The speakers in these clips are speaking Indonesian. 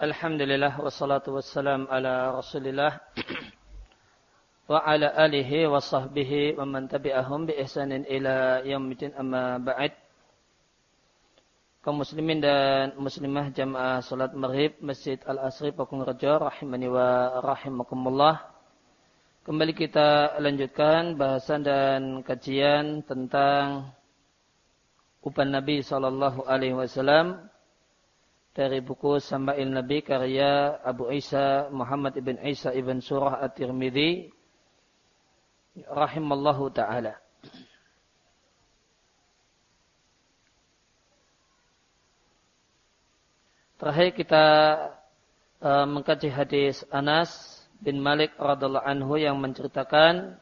Alhamdulillah wassalatu wassalam ala Rasulillah wa ala alihi wa sahbihi wa man tabi'ahum bi ihsanin ila yaumil amma ba'd. Kaum muslimin dan muslimah jamaah salat maghrib Masjid Al-Asri Pakung Rejo rahimani wa rahimakumullah. Kembali kita lanjutkan bahasan dan kajian tentang upan Nabi sallallahu alaihi wasallam dari buku Sama'il Nabi karya Abu Isa Muhammad ibn Isa ibn Surah At-Tirmidzi rahimallahu taala. Terakhir kita uh, mengkaji hadis Anas bin Malik radhiallahu anhu yang menceritakan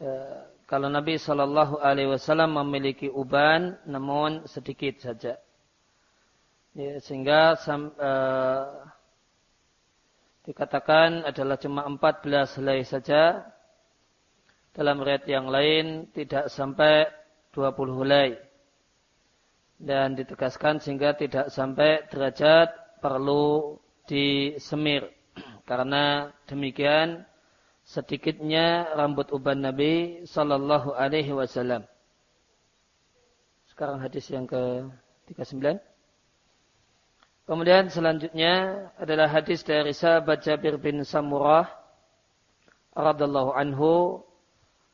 uh, kalau Nabi Shallallahu Alaihi Wasallam memiliki uban, namun sedikit saja. Ya, sehingga uh, dikatakan adalah cuma 14 helai saja. Dalam riwayat yang lain tidak sampai 20 helai. Dan ditegaskan sehingga tidak sampai derajat perlu disemir. Karena demikian sedikitnya rambut uban Nabi Sallallahu Alaihi Wasallam. Sekarang hadis yang ke 39. Kemudian selanjutnya adalah hadis dari sahabat Jabir bin Samurah radallahu anhu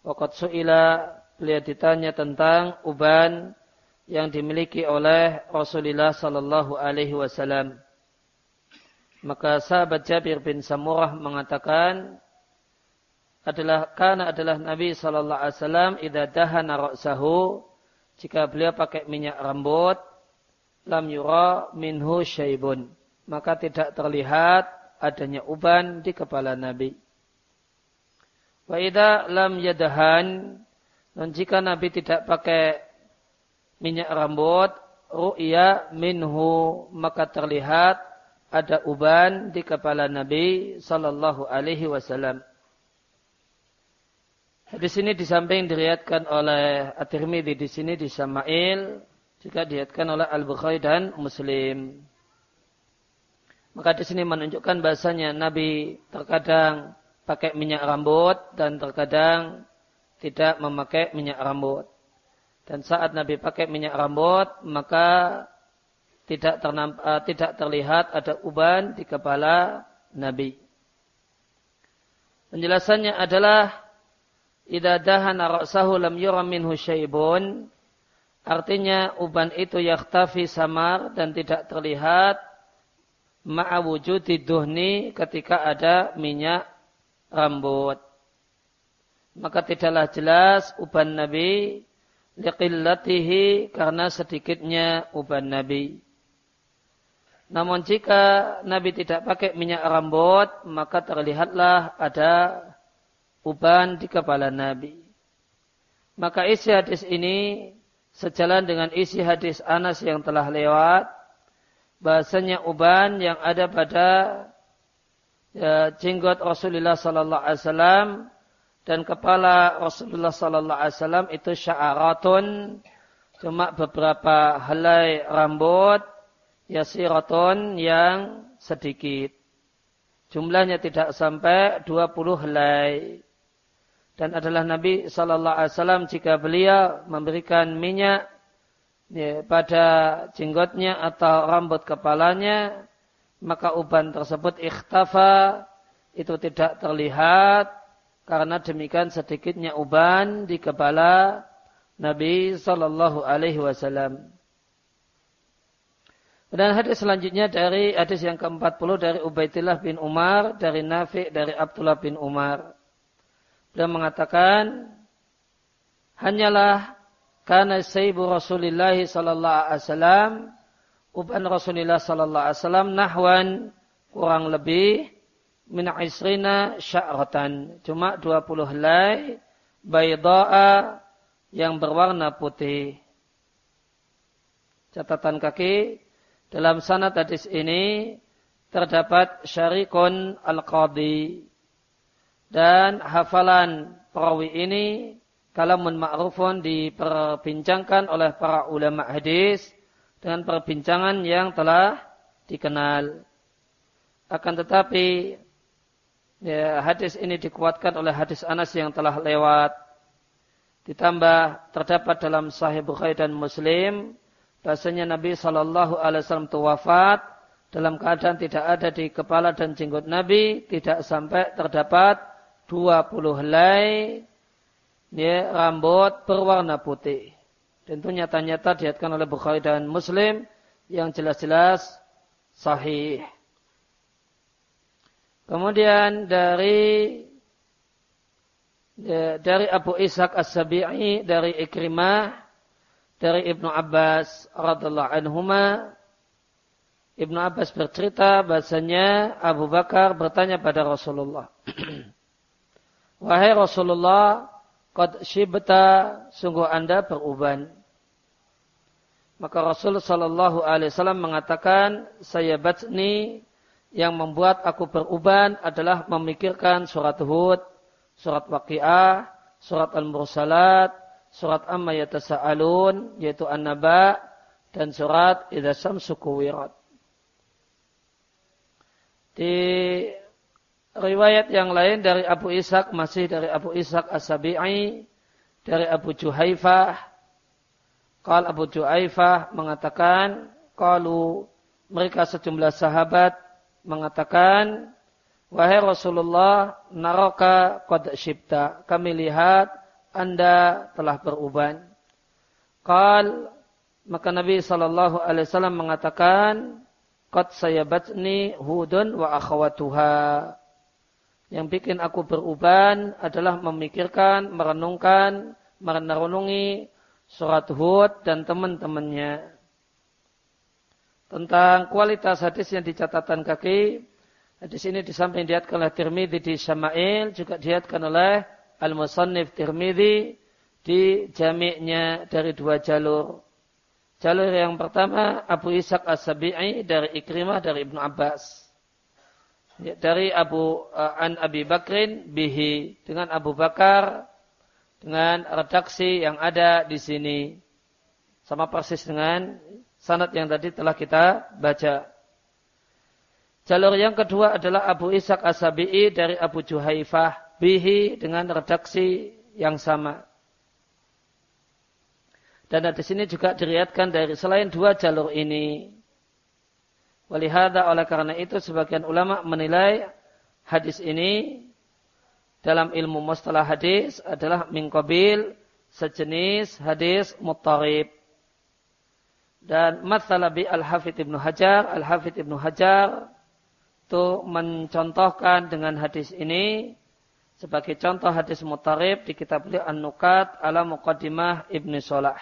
waqad su'ila beliau ditanya tentang uban yang dimiliki oleh Rasulullah sallallahu alaihi wasallam. Maka sahabat Jabir bin Samurah mengatakan adalah karena adalah Nabi sallallahu alaihi wasallam idza dahana ra'sahu jika beliau pakai minyak rambut lam yura minhu syaibun. Maka tidak terlihat adanya uban di kepala Nabi. Wa idza lam yadahan dan jika Nabi tidak pakai minyak rambut, ru'ya minhu maka terlihat ada uban di kepala Nabi sallallahu alaihi wasallam. Di sini di samping diriatkan oleh At-Tirmidzi di sini di Samail jika dilihatkan oleh Al-Bukhari dan Muslim. Maka di sini menunjukkan bahasanya Nabi terkadang pakai minyak rambut dan terkadang tidak memakai minyak rambut. Dan saat Nabi pakai minyak rambut, maka tidak, ternampak, uh, tidak terlihat ada uban di kepala Nabi. Penjelasannya adalah idza dahana ra'sahu lam yura minhu syaibun Artinya uban itu yaktafi samar dan tidak terlihat ma'awujudi duhni ketika ada minyak rambut. Maka tidaklah jelas uban Nabi liqillatihi karena sedikitnya uban Nabi. Namun jika Nabi tidak pakai minyak rambut, maka terlihatlah ada uban di kepala Nabi. Maka isi hadis ini sejalan dengan isi hadis Anas yang telah lewat bahasanya uban yang ada pada ya, jenggot Rasulullah sallallahu alaihi wasallam dan kepala Rasulullah sallallahu alaihi wasallam itu sya'aratun cuma beberapa helai rambut yasiratun yang sedikit. Jumlahnya tidak sampai 20 helai dan adalah Nabi Sallallahu Alaihi Wasallam jika beliau memberikan minyak ya, pada jenggotnya atau rambut kepalanya maka uban tersebut ikhtafa itu tidak terlihat karena demikian sedikitnya uban di kepala Nabi Sallallahu Alaihi Wasallam. Dan hadis selanjutnya dari hadis yang ke-40 dari Ubaidillah bin Umar, dari Nafi, dari Abdullah bin Umar. Beliau mengatakan hanyalah karena saibu Rasulullah sallallahu alaihi wasallam uban Rasulullah sallallahu alaihi wasallam nahwan kurang lebih min isrina sya'ratan cuma 20 helai bayda'a yang berwarna putih. Catatan kaki dalam sanad hadis ini terdapat syarikun al-qadi dan hafalan perawi ini kalamun ma'rufun diperbincangkan oleh para ulama hadis dengan perbincangan yang telah dikenal. Akan tetapi ya, hadis ini dikuatkan oleh hadis Anas yang telah lewat. Ditambah terdapat dalam Sahih Bukhari dan Muslim bahasanya Nabi Shallallahu Alaihi Wasallam itu wafat dalam keadaan tidak ada di kepala dan jenggot Nabi tidak sampai terdapat 20 helai ya, rambut berwarna putih. Tentu nyata-nyata dihatkan oleh Bukhari dan Muslim yang jelas-jelas sahih. Kemudian dari ya, dari Abu Ishaq As-Sabi'i dari Ikrimah dari Ibnu Abbas radhiallahu anhuma Ibnu Abbas bercerita bahasanya Abu Bakar bertanya pada Rasulullah Wahai Rasulullah Qad shibta sungguh anda beruban. Maka Rasul Shallallahu Alaihi Wasallam mengatakan, saya batni yang membuat aku beruban adalah memikirkan surat Hud, surat Waqiah, surat Al-Mursalat, surat Amma Yatasa'alun, yaitu An-Naba, dan surat Idza Samsu Kuwirat. Di riwayat yang lain dari Abu Ishaq masih dari Abu Ishaq As-Sabi'i dari Abu Juhaifah. Qal Abu Juhaifah mengatakan kalau mereka sejumlah sahabat mengatakan wahai Rasulullah naraka qad syibta. Kami lihat Anda telah beruban. Qal maka Nabi sallallahu alaihi wasallam mengatakan qad sayabatni hudun wa akhawatuha yang bikin aku beruban adalah memikirkan, merenungkan, merenungi surat Hud dan teman-temannya. Tentang kualitas hadis yang dicatatan kaki, hadis ini di diatkan oleh Tirmidhi di Syama'il, juga diatkan oleh Al-Musannif Tirmidhi di jami'nya dari dua jalur. Jalur yang pertama Abu Ishaq As-Sabi'i dari Ikrimah dari Ibnu Abbas ya, dari Abu uh, An Abi Bakrin bihi dengan Abu Bakar dengan redaksi yang ada di sini sama persis dengan sanad yang tadi telah kita baca. Jalur yang kedua adalah Abu Ishaq As-Sabi'i dari Abu Juhaifah bihi dengan redaksi yang sama. Dan di sini juga diriatkan dari selain dua jalur ini Walihada oleh karena itu sebagian ulama menilai hadis ini dalam ilmu mustalah hadis adalah mingkobil sejenis hadis mutarib. Dan matsalabi al-hafidh ibnu Hajar, al-hafidh ibnu Hajar itu mencontohkan dengan hadis ini sebagai contoh hadis mutarib di kitab beliau An-Nukat ala Muqaddimah Ibnu Solah.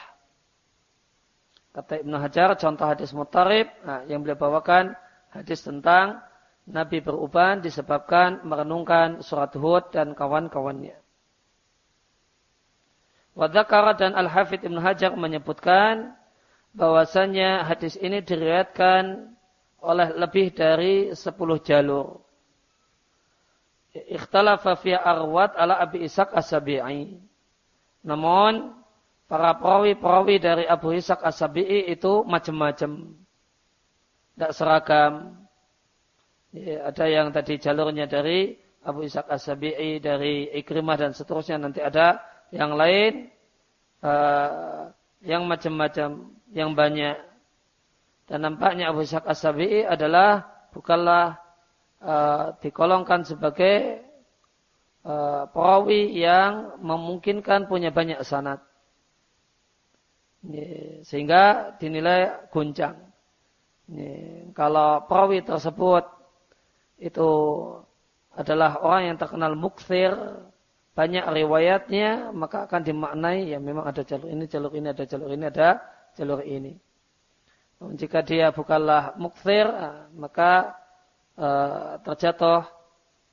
Kata Ibnu Hajar, contoh hadis mutarib nah, yang beliau bawakan hadis tentang Nabi beruban disebabkan merenungkan surat Hud dan kawan-kawannya. Wadakara dan Al-Hafidh Ibnu Hajar menyebutkan bahwasanya hadis ini diriwayatkan oleh lebih dari 10 jalur. Ikhtalafa fi arwat ala Abi Ishaq As-Sabi'i. Namun para perawi-perawi dari Abu Ishaq As-Sabi'i itu macam-macam. Tidak seragam. Ya, ada yang tadi jalurnya dari Abu Ishaq As-Sabi'i, dari Ikrimah dan seterusnya. Nanti ada yang lain, uh, yang macam-macam, yang banyak. Dan nampaknya Abu Ishaq As-Sabi'i adalah bukanlah uh, dikolongkan sebagai uh, perawi yang memungkinkan punya banyak sanat sehingga dinilai guncang. Kalau perawi tersebut itu adalah orang yang terkenal mukfir, banyak riwayatnya, maka akan dimaknai ya memang ada jalur ini, jalur ini, ada jalur ini, ada jalur ini. Jika dia bukanlah mukfir, ah, maka uh, terjatuh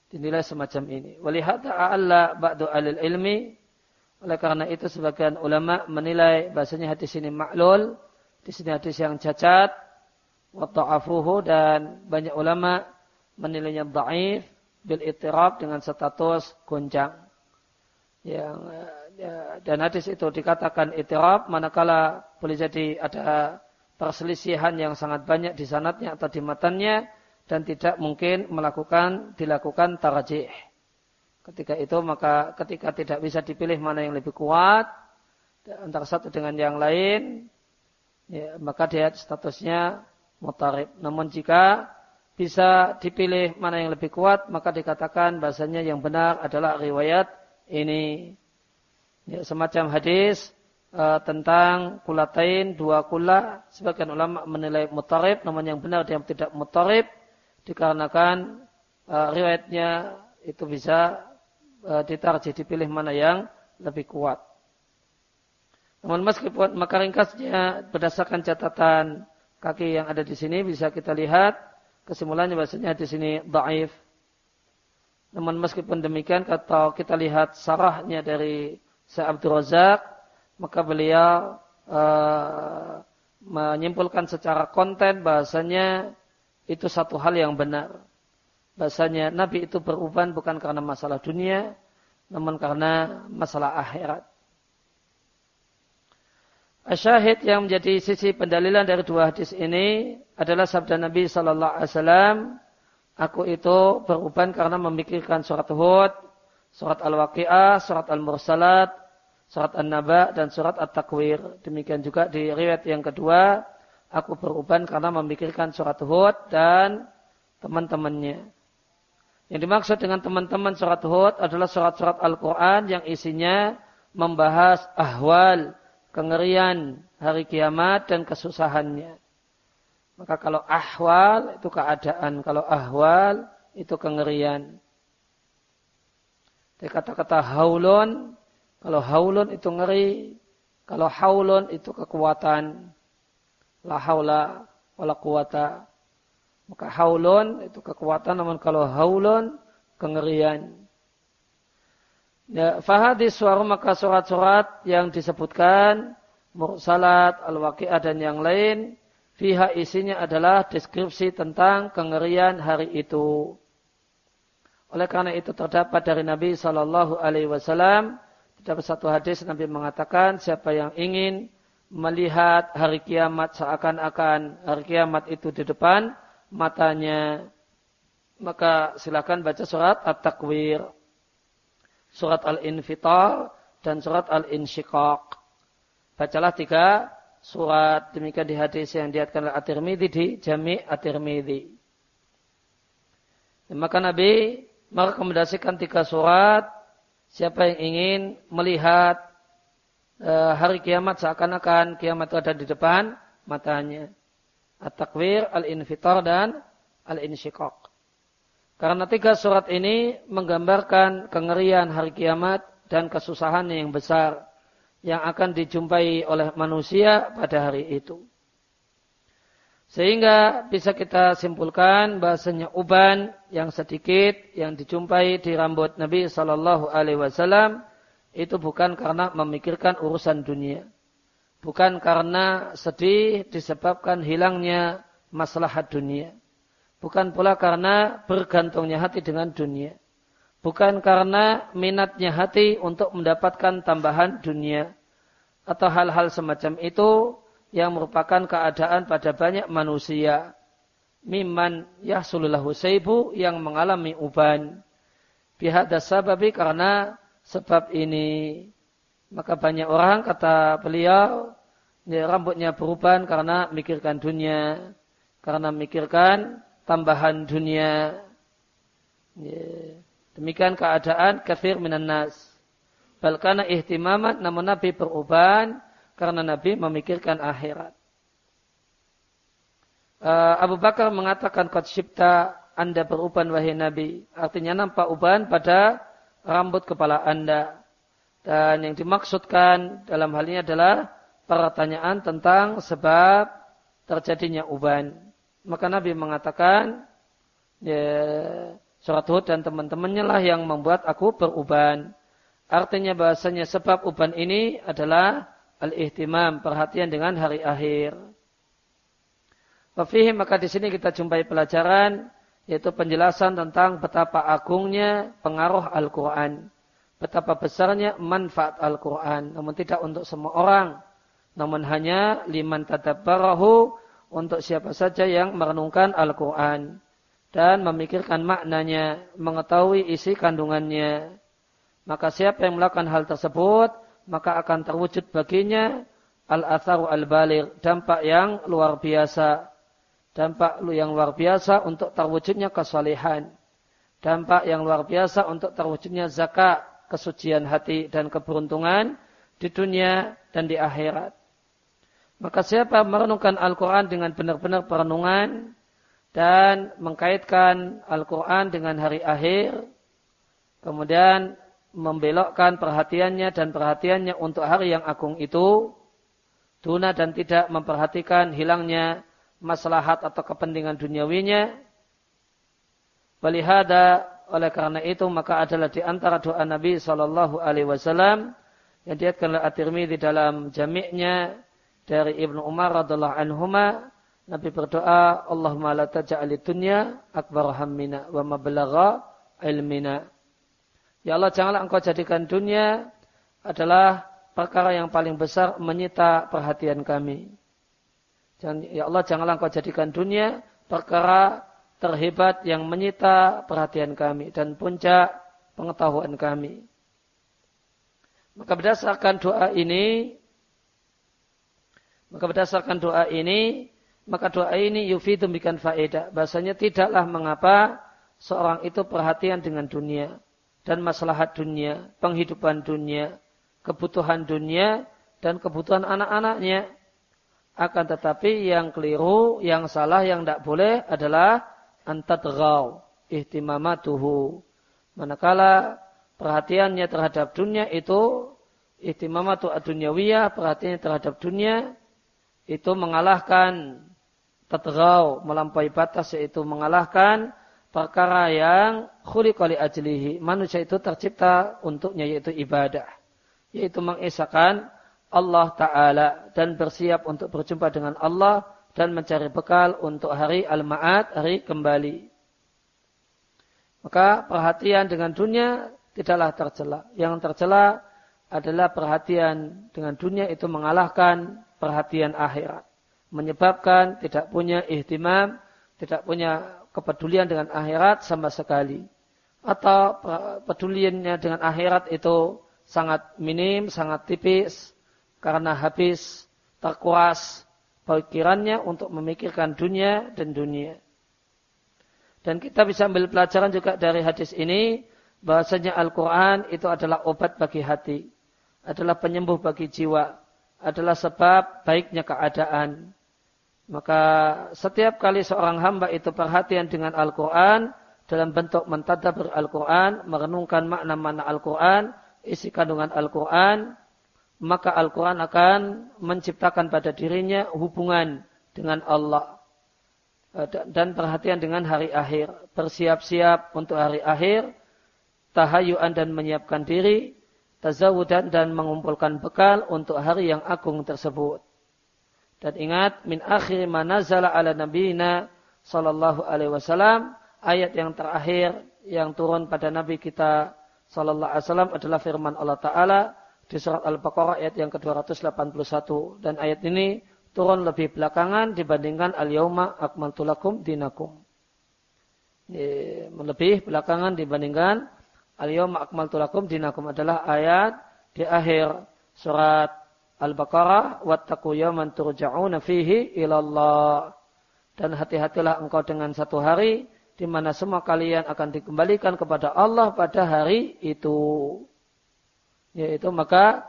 dinilai semacam ini. Walihata a'alla ba'du ilmi oleh karena itu sebagian ulama menilai bahasanya hadis ini maklul, di sini hadis yang cacat, wata'afuhu dan banyak ulama menilainya dhaif bil itirab dengan status goncang. Yang ya, dan hadis itu dikatakan itirab manakala boleh jadi ada perselisihan yang sangat banyak di sanatnya atau di matanya dan tidak mungkin melakukan dilakukan tarajih. Ketika itu maka ketika tidak bisa dipilih mana yang lebih kuat antara satu dengan yang lain, ya, maka dia statusnya mutarib. Namun jika bisa dipilih mana yang lebih kuat, maka dikatakan bahasanya yang benar adalah riwayat ini. Ya, semacam hadis uh, tentang kulatain dua kula. Sebagian ulama menilai mutarib, namun yang benar dia tidak mutarib dikarenakan uh, riwayatnya itu bisa ditarjih dipilih mana yang lebih kuat. Namun meskipun maka ringkasnya berdasarkan catatan kaki yang ada di sini bisa kita lihat kesimpulannya bahasanya di sini daif. Namun meskipun demikian kalau kita lihat sarahnya dari Syekh Abdul Razak maka beliau uh, menyimpulkan secara konten bahasanya itu satu hal yang benar. Bahasanya Nabi itu beruban bukan karena masalah dunia, namun karena masalah akhirat. Asyahid yang menjadi sisi pendalilan dari dua hadis ini adalah sabda Nabi Sallallahu Alaihi Wasallam, aku itu beruban karena memikirkan surat Hud, surat Al-Waqi'ah, surat Al-Mursalat, surat An-Naba, dan surat At-Takwir. Demikian juga di riwayat yang kedua, aku beruban karena memikirkan surat Hud dan teman-temannya. Yang dimaksud dengan teman-teman surat Hud adalah surat-surat Al-Quran yang isinya membahas ahwal, kengerian hari kiamat dan kesusahannya. Maka kalau ahwal itu keadaan, kalau ahwal itu kengerian. Dari kata-kata haulun, kalau haulun itu ngeri, kalau haulun itu kekuatan. La haula wala quwata. Maka haulun itu kekuatan, namun kalau haulun kengerian. Ya, fahadis suara maka surat-surat yang disebutkan mursalat, al-waqi'ah dan yang lain fiha isinya adalah deskripsi tentang kengerian hari itu. Oleh karena itu terdapat dari Nabi Shallallahu Alaihi Wasallam terdapat satu hadis Nabi mengatakan siapa yang ingin melihat hari kiamat seakan-akan hari kiamat itu di depan matanya, maka silakan baca surat At-Takwir, surat Al-Infitar, dan surat Al-Insyiqaq. Bacalah tiga surat demikian di hadis yang diatkan oleh At-Tirmidzi di Jami' At-Tirmidzi. Maka Nabi merekomendasikan tiga surat siapa yang ingin melihat Eh, hari kiamat seakan-akan kiamat itu ada di depan matanya. At-Takwir, Al-Infitar, dan Al-Insyiqaq. Karena tiga surat ini menggambarkan kengerian hari kiamat dan kesusahan yang besar yang akan dijumpai oleh manusia pada hari itu. Sehingga bisa kita simpulkan bahasanya uban yang sedikit yang dijumpai di rambut Nabi Shallallahu Alaihi Wasallam itu bukan karena memikirkan urusan dunia. Bukan karena sedih disebabkan hilangnya masalah dunia. Bukan pula karena bergantungnya hati dengan dunia. Bukan karena minatnya hati untuk mendapatkan tambahan dunia. Atau hal-hal semacam itu yang merupakan keadaan pada banyak manusia. Miman yahsulullahu saibu yang mengalami uban. Bihada sababi karena sebab ini. Maka banyak orang kata beliau ya, rambutnya berubah karena mikirkan dunia, karena mikirkan tambahan dunia. Ya. Demikian keadaan kafir minan nas. Balkana ihtimamat namun Nabi berubah karena Nabi memikirkan akhirat. Uh, Abu Bakar mengatakan kot syipta anda beruban wahai Nabi. Artinya nampak uban pada rambut kepala Anda. Dan yang dimaksudkan dalam hal ini adalah pertanyaan tentang sebab terjadinya uban. Maka Nabi mengatakan, ya, surat Hud dan teman-temannya lah yang membuat aku beruban. Artinya bahasanya sebab uban ini adalah al-ihtimam, perhatian dengan hari akhir. Wafihim maka di sini kita jumpai pelajaran yaitu penjelasan tentang betapa agungnya pengaruh Al-Quran. Betapa besarnya manfaat Al-Quran. Namun tidak untuk semua orang. namun hanya liman tadabbarahu untuk siapa saja yang merenungkan Al-Quran dan memikirkan maknanya, mengetahui isi kandungannya. Maka siapa yang melakukan hal tersebut, maka akan terwujud baginya al-atharu al-balir, dampak yang luar biasa. Dampak yang luar biasa untuk terwujudnya kesalehan. Dampak yang luar biasa untuk terwujudnya zakat, kesucian hati dan keberuntungan di dunia dan di akhirat. Maka siapa merenungkan Al-Quran dengan benar-benar perenungan dan mengkaitkan Al-Quran dengan hari akhir, kemudian membelokkan perhatiannya dan perhatiannya untuk hari yang agung itu, tuna dan tidak memperhatikan hilangnya maslahat atau kepentingan duniawinya, Balihada oleh karena itu maka adalah di antara doa Nabi Shallallahu Alaihi Wasallam yang diatkan oleh At-Tirmidzi dalam jamiknya dari Ibnu Umar radhiallahu anhuma Nabi berdoa Allahumma la taj'al dunya akbar hammina wa mablagha ilmina Ya Allah janganlah engkau jadikan dunia adalah perkara yang paling besar menyita perhatian kami. Ya Allah janganlah engkau jadikan dunia perkara terhebat yang menyita perhatian kami dan puncak pengetahuan kami. Maka berdasarkan doa ini maka berdasarkan doa ini, maka doa ini yufidu bikan faedah. Bahasanya tidaklah mengapa seorang itu perhatian dengan dunia dan masalah dunia, penghidupan dunia, kebutuhan dunia dan kebutuhan anak-anaknya. Akan tetapi yang keliru, yang salah, yang tidak boleh adalah antadghaw ihtimamatuhu. Manakala perhatiannya terhadap dunia itu ihtimamatu adunyawiyah, perhatiannya terhadap dunia itu mengalahkan tatrau melampaui batas yaitu mengalahkan perkara yang khuliqali ajlihi. Manusia itu tercipta untuknya yaitu ibadah. Yaitu mengisahkan Allah Ta'ala dan bersiap untuk berjumpa dengan Allah dan mencari bekal untuk hari al-ma'ad, hari kembali. Maka perhatian dengan dunia tidaklah tercela. Yang tercela adalah perhatian dengan dunia itu mengalahkan perhatian akhirat. Menyebabkan tidak punya ihtimam, tidak punya kepedulian dengan akhirat sama sekali. Atau peduliannya dengan akhirat itu sangat minim, sangat tipis, karena habis terkuas pikirannya untuk memikirkan dunia dan dunia. Dan kita bisa ambil pelajaran juga dari hadis ini, bahasanya Al-Quran itu adalah obat bagi hati, adalah penyembuh bagi jiwa adalah sebab baiknya keadaan. Maka setiap kali seorang hamba itu perhatian dengan Al-Quran, dalam bentuk mentadabur Al-Quran, merenungkan makna-makna Al-Quran, isi kandungan Al-Quran, maka Al-Quran akan menciptakan pada dirinya hubungan dengan Allah. Eh, dan perhatian dengan hari akhir. Bersiap-siap untuk hari akhir, tahayuan dan menyiapkan diri, tazawudan dan mengumpulkan bekal untuk hari yang agung tersebut. Dan ingat min akhir manazala ala nabiyina sallallahu alaihi wasallam ayat yang terakhir yang turun pada nabi kita sallallahu alaihi wasallam adalah firman Allah taala di surat Al-Baqarah ayat yang ke-281 dan ayat ini turun lebih belakangan dibandingkan al-yauma akmaltu lakum dinakum. Lebih belakangan dibandingkan Al-yawma akmaltu lakum dinakum adalah ayat di akhir surat Al-Baqarah wattaqu yawman turja'una fihi ilallah. Dan hati-hatilah engkau dengan satu hari di mana semua kalian akan dikembalikan kepada Allah pada hari itu. Yaitu maka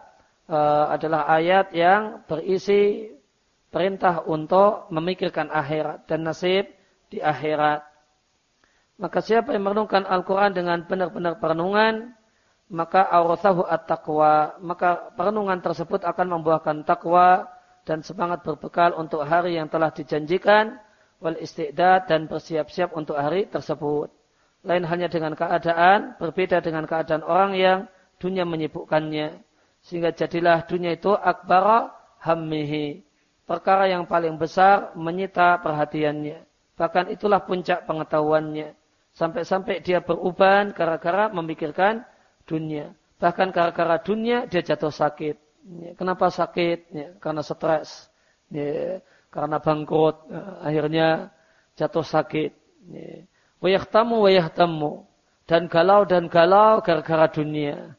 uh, adalah ayat yang berisi perintah untuk memikirkan akhirat dan nasib di akhirat. Maka siapa yang merenungkan Al-Quran dengan benar-benar perenungan, maka awrathahu at-taqwa. Maka perenungan tersebut akan membuahkan takwa dan semangat berbekal untuk hari yang telah dijanjikan, wal istiqdad dan bersiap-siap untuk hari tersebut. Lain hanya dengan keadaan, berbeda dengan keadaan orang yang dunia menyibukkannya. Sehingga jadilah dunia itu akbara hammihi. Perkara yang paling besar menyita perhatiannya. Bahkan itulah puncak pengetahuannya. Sampai-sampai dia beruban gara-gara memikirkan dunia. Bahkan gara-gara dunia dia jatuh sakit. Ya, kenapa sakit? Ya, karena stres. Ya, karena bangkrut. Ya, akhirnya jatuh sakit. Ya. Wayahtamu wayahtamu. Dan galau dan galau gara-gara dunia.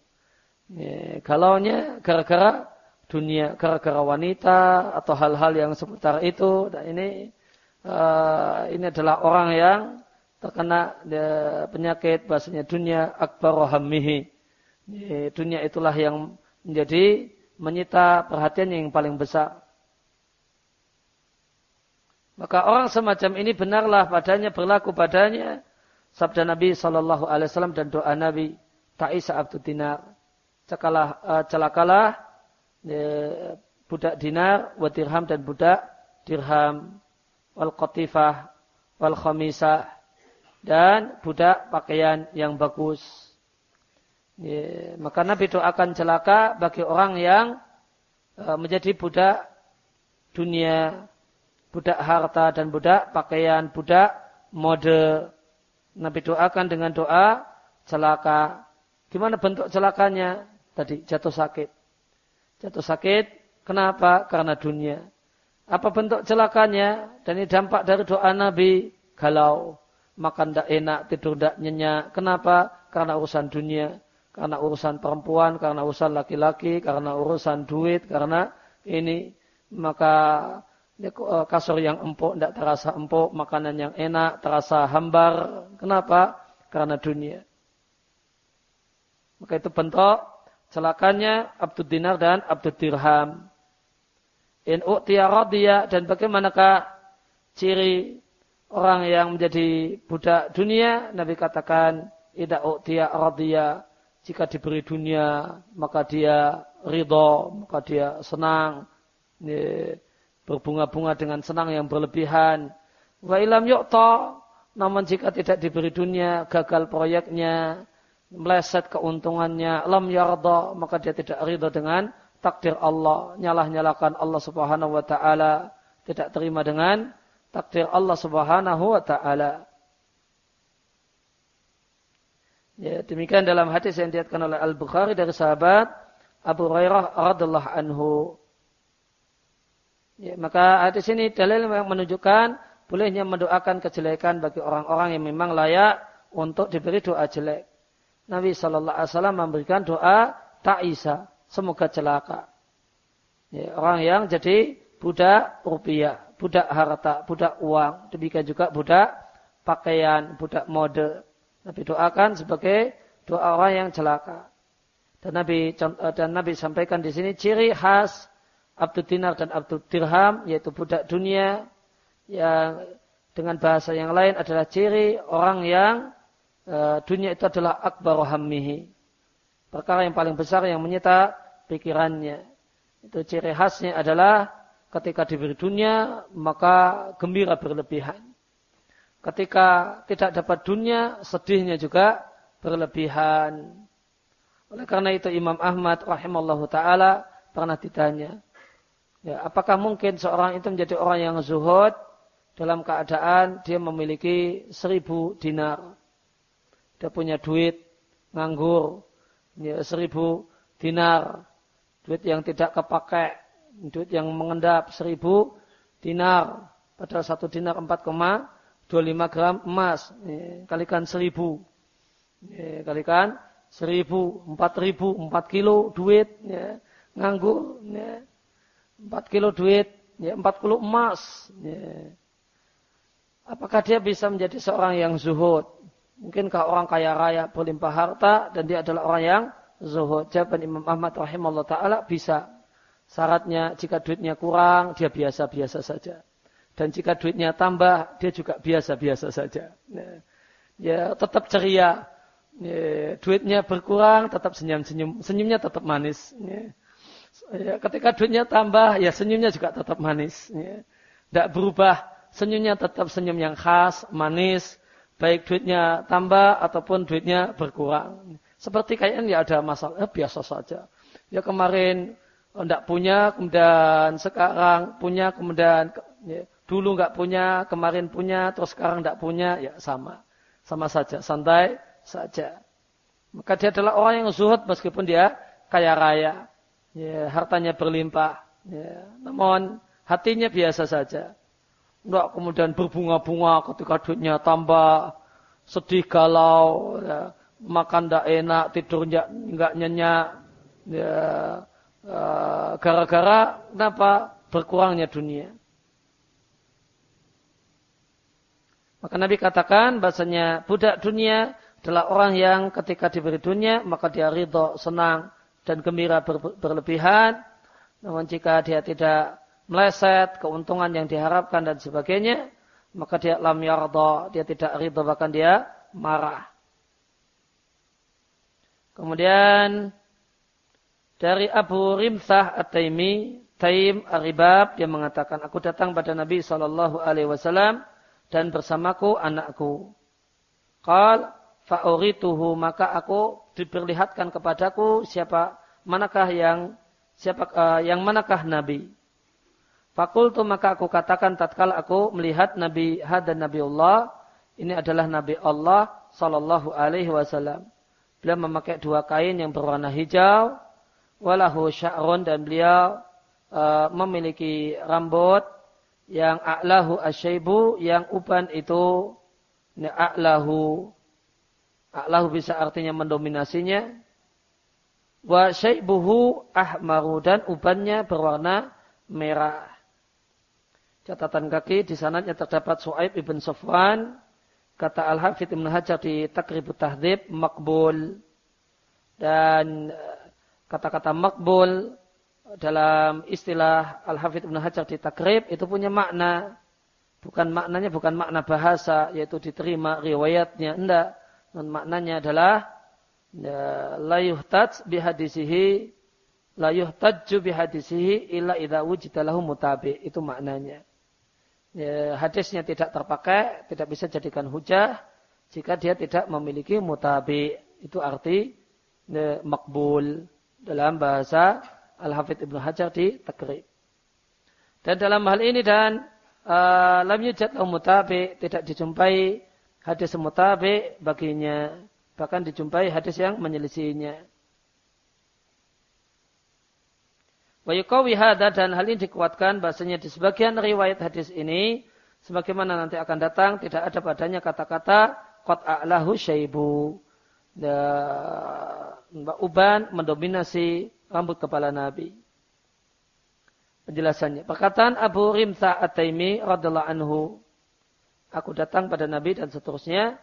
Ya, galaunya gara-gara dunia, gara-gara wanita atau hal-hal yang seputar itu. Dan ini uh, ini adalah orang yang terkena ya, penyakit bahasanya dunia akbar hammihi. Ya, dunia itulah yang menjadi menyita perhatian yang paling besar. Maka orang semacam ini benarlah padanya berlaku padanya sabda Nabi Shallallahu Alaihi Wasallam dan doa Nabi Ta'isa abdu dinar. Cakalah, uh, celakalah ya, budak dinar, wa dirham dan budak dirham, wal qatifah, wal khamisah, dan budak pakaian yang bagus. Ya, maka Nabi doakan celaka bagi orang yang uh, menjadi budak dunia, budak harta dan budak pakaian, budak mode. Nabi doakan dengan doa celaka. Gimana bentuk celakanya? Tadi jatuh sakit. Jatuh sakit, kenapa? Karena dunia. Apa bentuk celakanya? Dan ini dampak dari doa Nabi, galau makan tidak enak, tidur tidak nyenyak. Kenapa? Karena urusan dunia, karena urusan perempuan, karena urusan laki-laki, karena urusan duit, karena ini maka e, kasur yang empuk tidak terasa empuk, makanan yang enak terasa hambar. Kenapa? Karena dunia. Maka itu bentuk celakanya Abdul Dinar dan Abdul Dirham. In u'tiya dan bagaimanakah ciri orang yang menjadi budak dunia, Nabi katakan, Ida u'tiya radhiya. Jika diberi dunia, maka dia ridho, maka dia senang. Berbunga-bunga dengan senang yang berlebihan. Wa ilam yu'ta. Namun jika tidak diberi dunia, gagal proyeknya, meleset keuntungannya, lam yarda, maka dia tidak ridho dengan takdir Allah. Nyalah-nyalakan Allah subhanahu wa ta'ala. Tidak terima dengan takdir Allah Subhanahu wa taala. Ya, demikian dalam hadis yang diatkan oleh Al-Bukhari dari sahabat Abu Hurairah radhiallahu anhu. Ya, maka hadis ini dalil yang menunjukkan bolehnya mendoakan kejelekan bagi orang-orang yang memang layak untuk diberi doa jelek. Nabi Shallallahu Alaihi Wasallam memberikan doa ta'isa, semoga celaka. Ya, orang yang jadi budak rupiah budak harta, budak uang, demikian juga budak pakaian, budak mode. Nabi doakan sebagai doa orang yang celaka. Dan Nabi eh, dan Nabi sampaikan di sini ciri khas Abdul Dinar dan Abdul Dirham yaitu budak dunia yang dengan bahasa yang lain adalah ciri orang yang dunia itu adalah akbar hammihi. Perkara yang paling besar yang menyita pikirannya. Itu ciri khasnya adalah ketika diberi dunia maka gembira berlebihan. Ketika tidak dapat dunia sedihnya juga berlebihan. Oleh karena itu Imam Ahmad rahimallahu taala pernah ditanya, ya, apakah mungkin seorang itu menjadi orang yang zuhud dalam keadaan dia memiliki seribu dinar. Dia punya duit, nganggur, ya, seribu dinar, duit yang tidak kepakai, duit yang mengendap seribu dinar. Padahal satu dinar 4,25 gram emas. Ini, kalikan seribu. Ini, kalikan seribu, empat ribu, empat kilo duit. Ya. Nganggur. Ya. Empat kilo duit. Ya, empat puluh emas. Ya. Apakah dia bisa menjadi seorang yang zuhud? Mungkinkah orang kaya raya berlimpah harta dan dia adalah orang yang zuhud? Jawaban Imam Ahmad rahimahullah ta'ala bisa. Syaratnya jika duitnya kurang, dia biasa-biasa saja. Dan jika duitnya tambah, dia juga biasa-biasa saja. Ya, ya tetap ceria. Ya, duitnya berkurang, tetap senyum-senyum. Senyumnya tetap manis. Ya. Ya, ketika duitnya tambah, ya senyumnya juga tetap manis. Ya. Berubah. Senyumnya tetap senyum yang khas, manis. Baik duitnya tambah ataupun duitnya berkurang. Seperti kayaknya ada masalah, eh, biasa saja. Ya kemarin tidak punya, kemudian sekarang punya, kemudian ya, dulu nggak punya, kemarin punya, terus sekarang tidak punya, ya sama. Sama saja, santai saja. Maka dia adalah orang yang zuhud meskipun dia kaya raya. Ya, hartanya berlimpah. Ya, namun hatinya biasa saja. Enggak kemudian berbunga-bunga ketika duitnya tambah sedih galau, ya, makan tidak enak, tidur enggak nyenyak. Ya, eh, gara-gara kenapa berkurangnya dunia. Maka Nabi katakan bahasanya budak dunia adalah orang yang ketika diberi dunia maka dia ridho, senang dan gembira berlebihan. Namun jika dia tidak meleset keuntungan yang diharapkan dan sebagainya, maka dia lam yardo, dia tidak ridho bahkan dia marah. Kemudian dari Abu Rimsah At-Taimi, Taim Aribab, dia mengatakan, aku datang pada Nabi Shallallahu Alaihi Wasallam dan bersamaku anakku. Qal fa'urituhu maka aku diperlihatkan kepadaku siapa manakah yang siapa uh, yang manakah nabi. Fakultu maka aku katakan tatkala aku melihat nabi had dan nabi Allah ini adalah nabi Allah sallallahu alaihi wasallam. Beliau memakai dua kain yang berwarna hijau walahu sya'run dan beliau uh, memiliki rambut yang a'lahu asyaibu yang uban itu a'lahu. A'lahu bisa artinya mendominasinya. Wa syaibuhu ahmaru dan ubannya berwarna merah catatan kaki di sananya terdapat Su'aib ibn Sofwan kata Al-Hafidh Ibn Hajar di Takribut Tahdib makbul dan eh, kata-kata makbul dalam istilah Al-Hafidh Ibn Hajar di Takrib itu punya makna. Bukan maknanya bukan makna bahasa yaitu diterima riwayatnya. Enggak. Dan maknanya adalah ya, la yuhtaj bihadisihi la yuhtajju bihadisihi illa idza wujida lahu mutabi. Itu maknanya. Ya, hadisnya tidak terpakai, tidak bisa jadikan hujah jika dia tidak memiliki mutabi. Itu arti ya, makbul dalam bahasa Al-Hafidh Ibnu Hajar di Takrib. Dan dalam hal ini dan uh, lam yujad mutabi tidak dijumpai hadis mutabi baginya bahkan dijumpai hadis yang menyelisihinya. Wa yukawi dan hal ini dikuatkan bahasanya di sebagian riwayat hadis ini sebagaimana nanti akan datang tidak ada padanya kata-kata qad a'lahu syaibu. Mbak Uban mendominasi rambut kepala Nabi. Penjelasannya. Perkataan Abu Rimsa At-Taimi radhiallahu anhu. Aku datang pada Nabi dan seterusnya.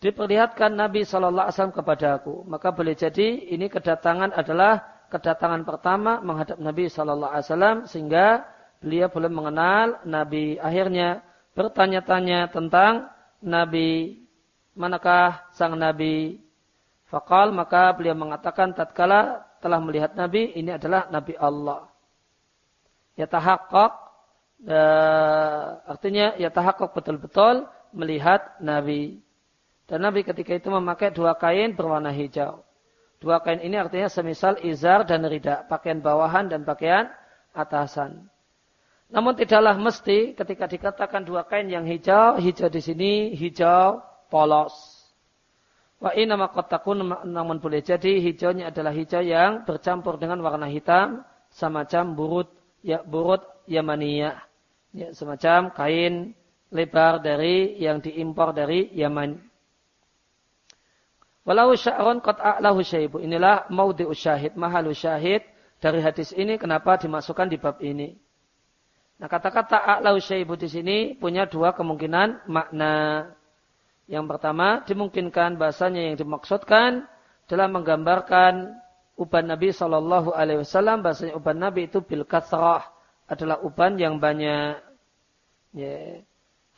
Diperlihatkan Nabi SAW kepada aku. Maka boleh jadi ini kedatangan adalah kedatangan pertama menghadap Nabi SAW. Sehingga beliau belum mengenal Nabi. Akhirnya bertanya-tanya tentang Nabi. Manakah sang Nabi? Fakal maka beliau mengatakan tatkala telah melihat Nabi, ini adalah Nabi Allah. Ya tahakkok, uh, artinya ya tahakkok betul-betul melihat Nabi. Dan Nabi ketika itu memakai dua kain berwarna hijau. Dua kain ini artinya semisal izar dan rida, pakaian bawahan dan pakaian atasan. Namun tidaklah mesti ketika dikatakan dua kain yang hijau, hijau di sini hijau polos. Wa nama kotakun namun boleh jadi hijaunya adalah hijau yang bercampur dengan warna hitam semacam burut ya burut Yamaniyah. Ya, semacam kain lebar dari yang diimpor dari Yaman. Walau sya'ron qad a'lahu syaibu. Inilah maudhi'us syahid, mahalu syahid dari hadis ini kenapa dimasukkan di bab ini. Nah, kata-kata a'lahu syaibu di sini punya dua kemungkinan makna. Yang pertama, dimungkinkan bahasanya yang dimaksudkan dalam menggambarkan uban Nabi Shallallahu Alaihi Wasallam bahasanya uban Nabi itu bil kathrah adalah uban yang banyak. Ya.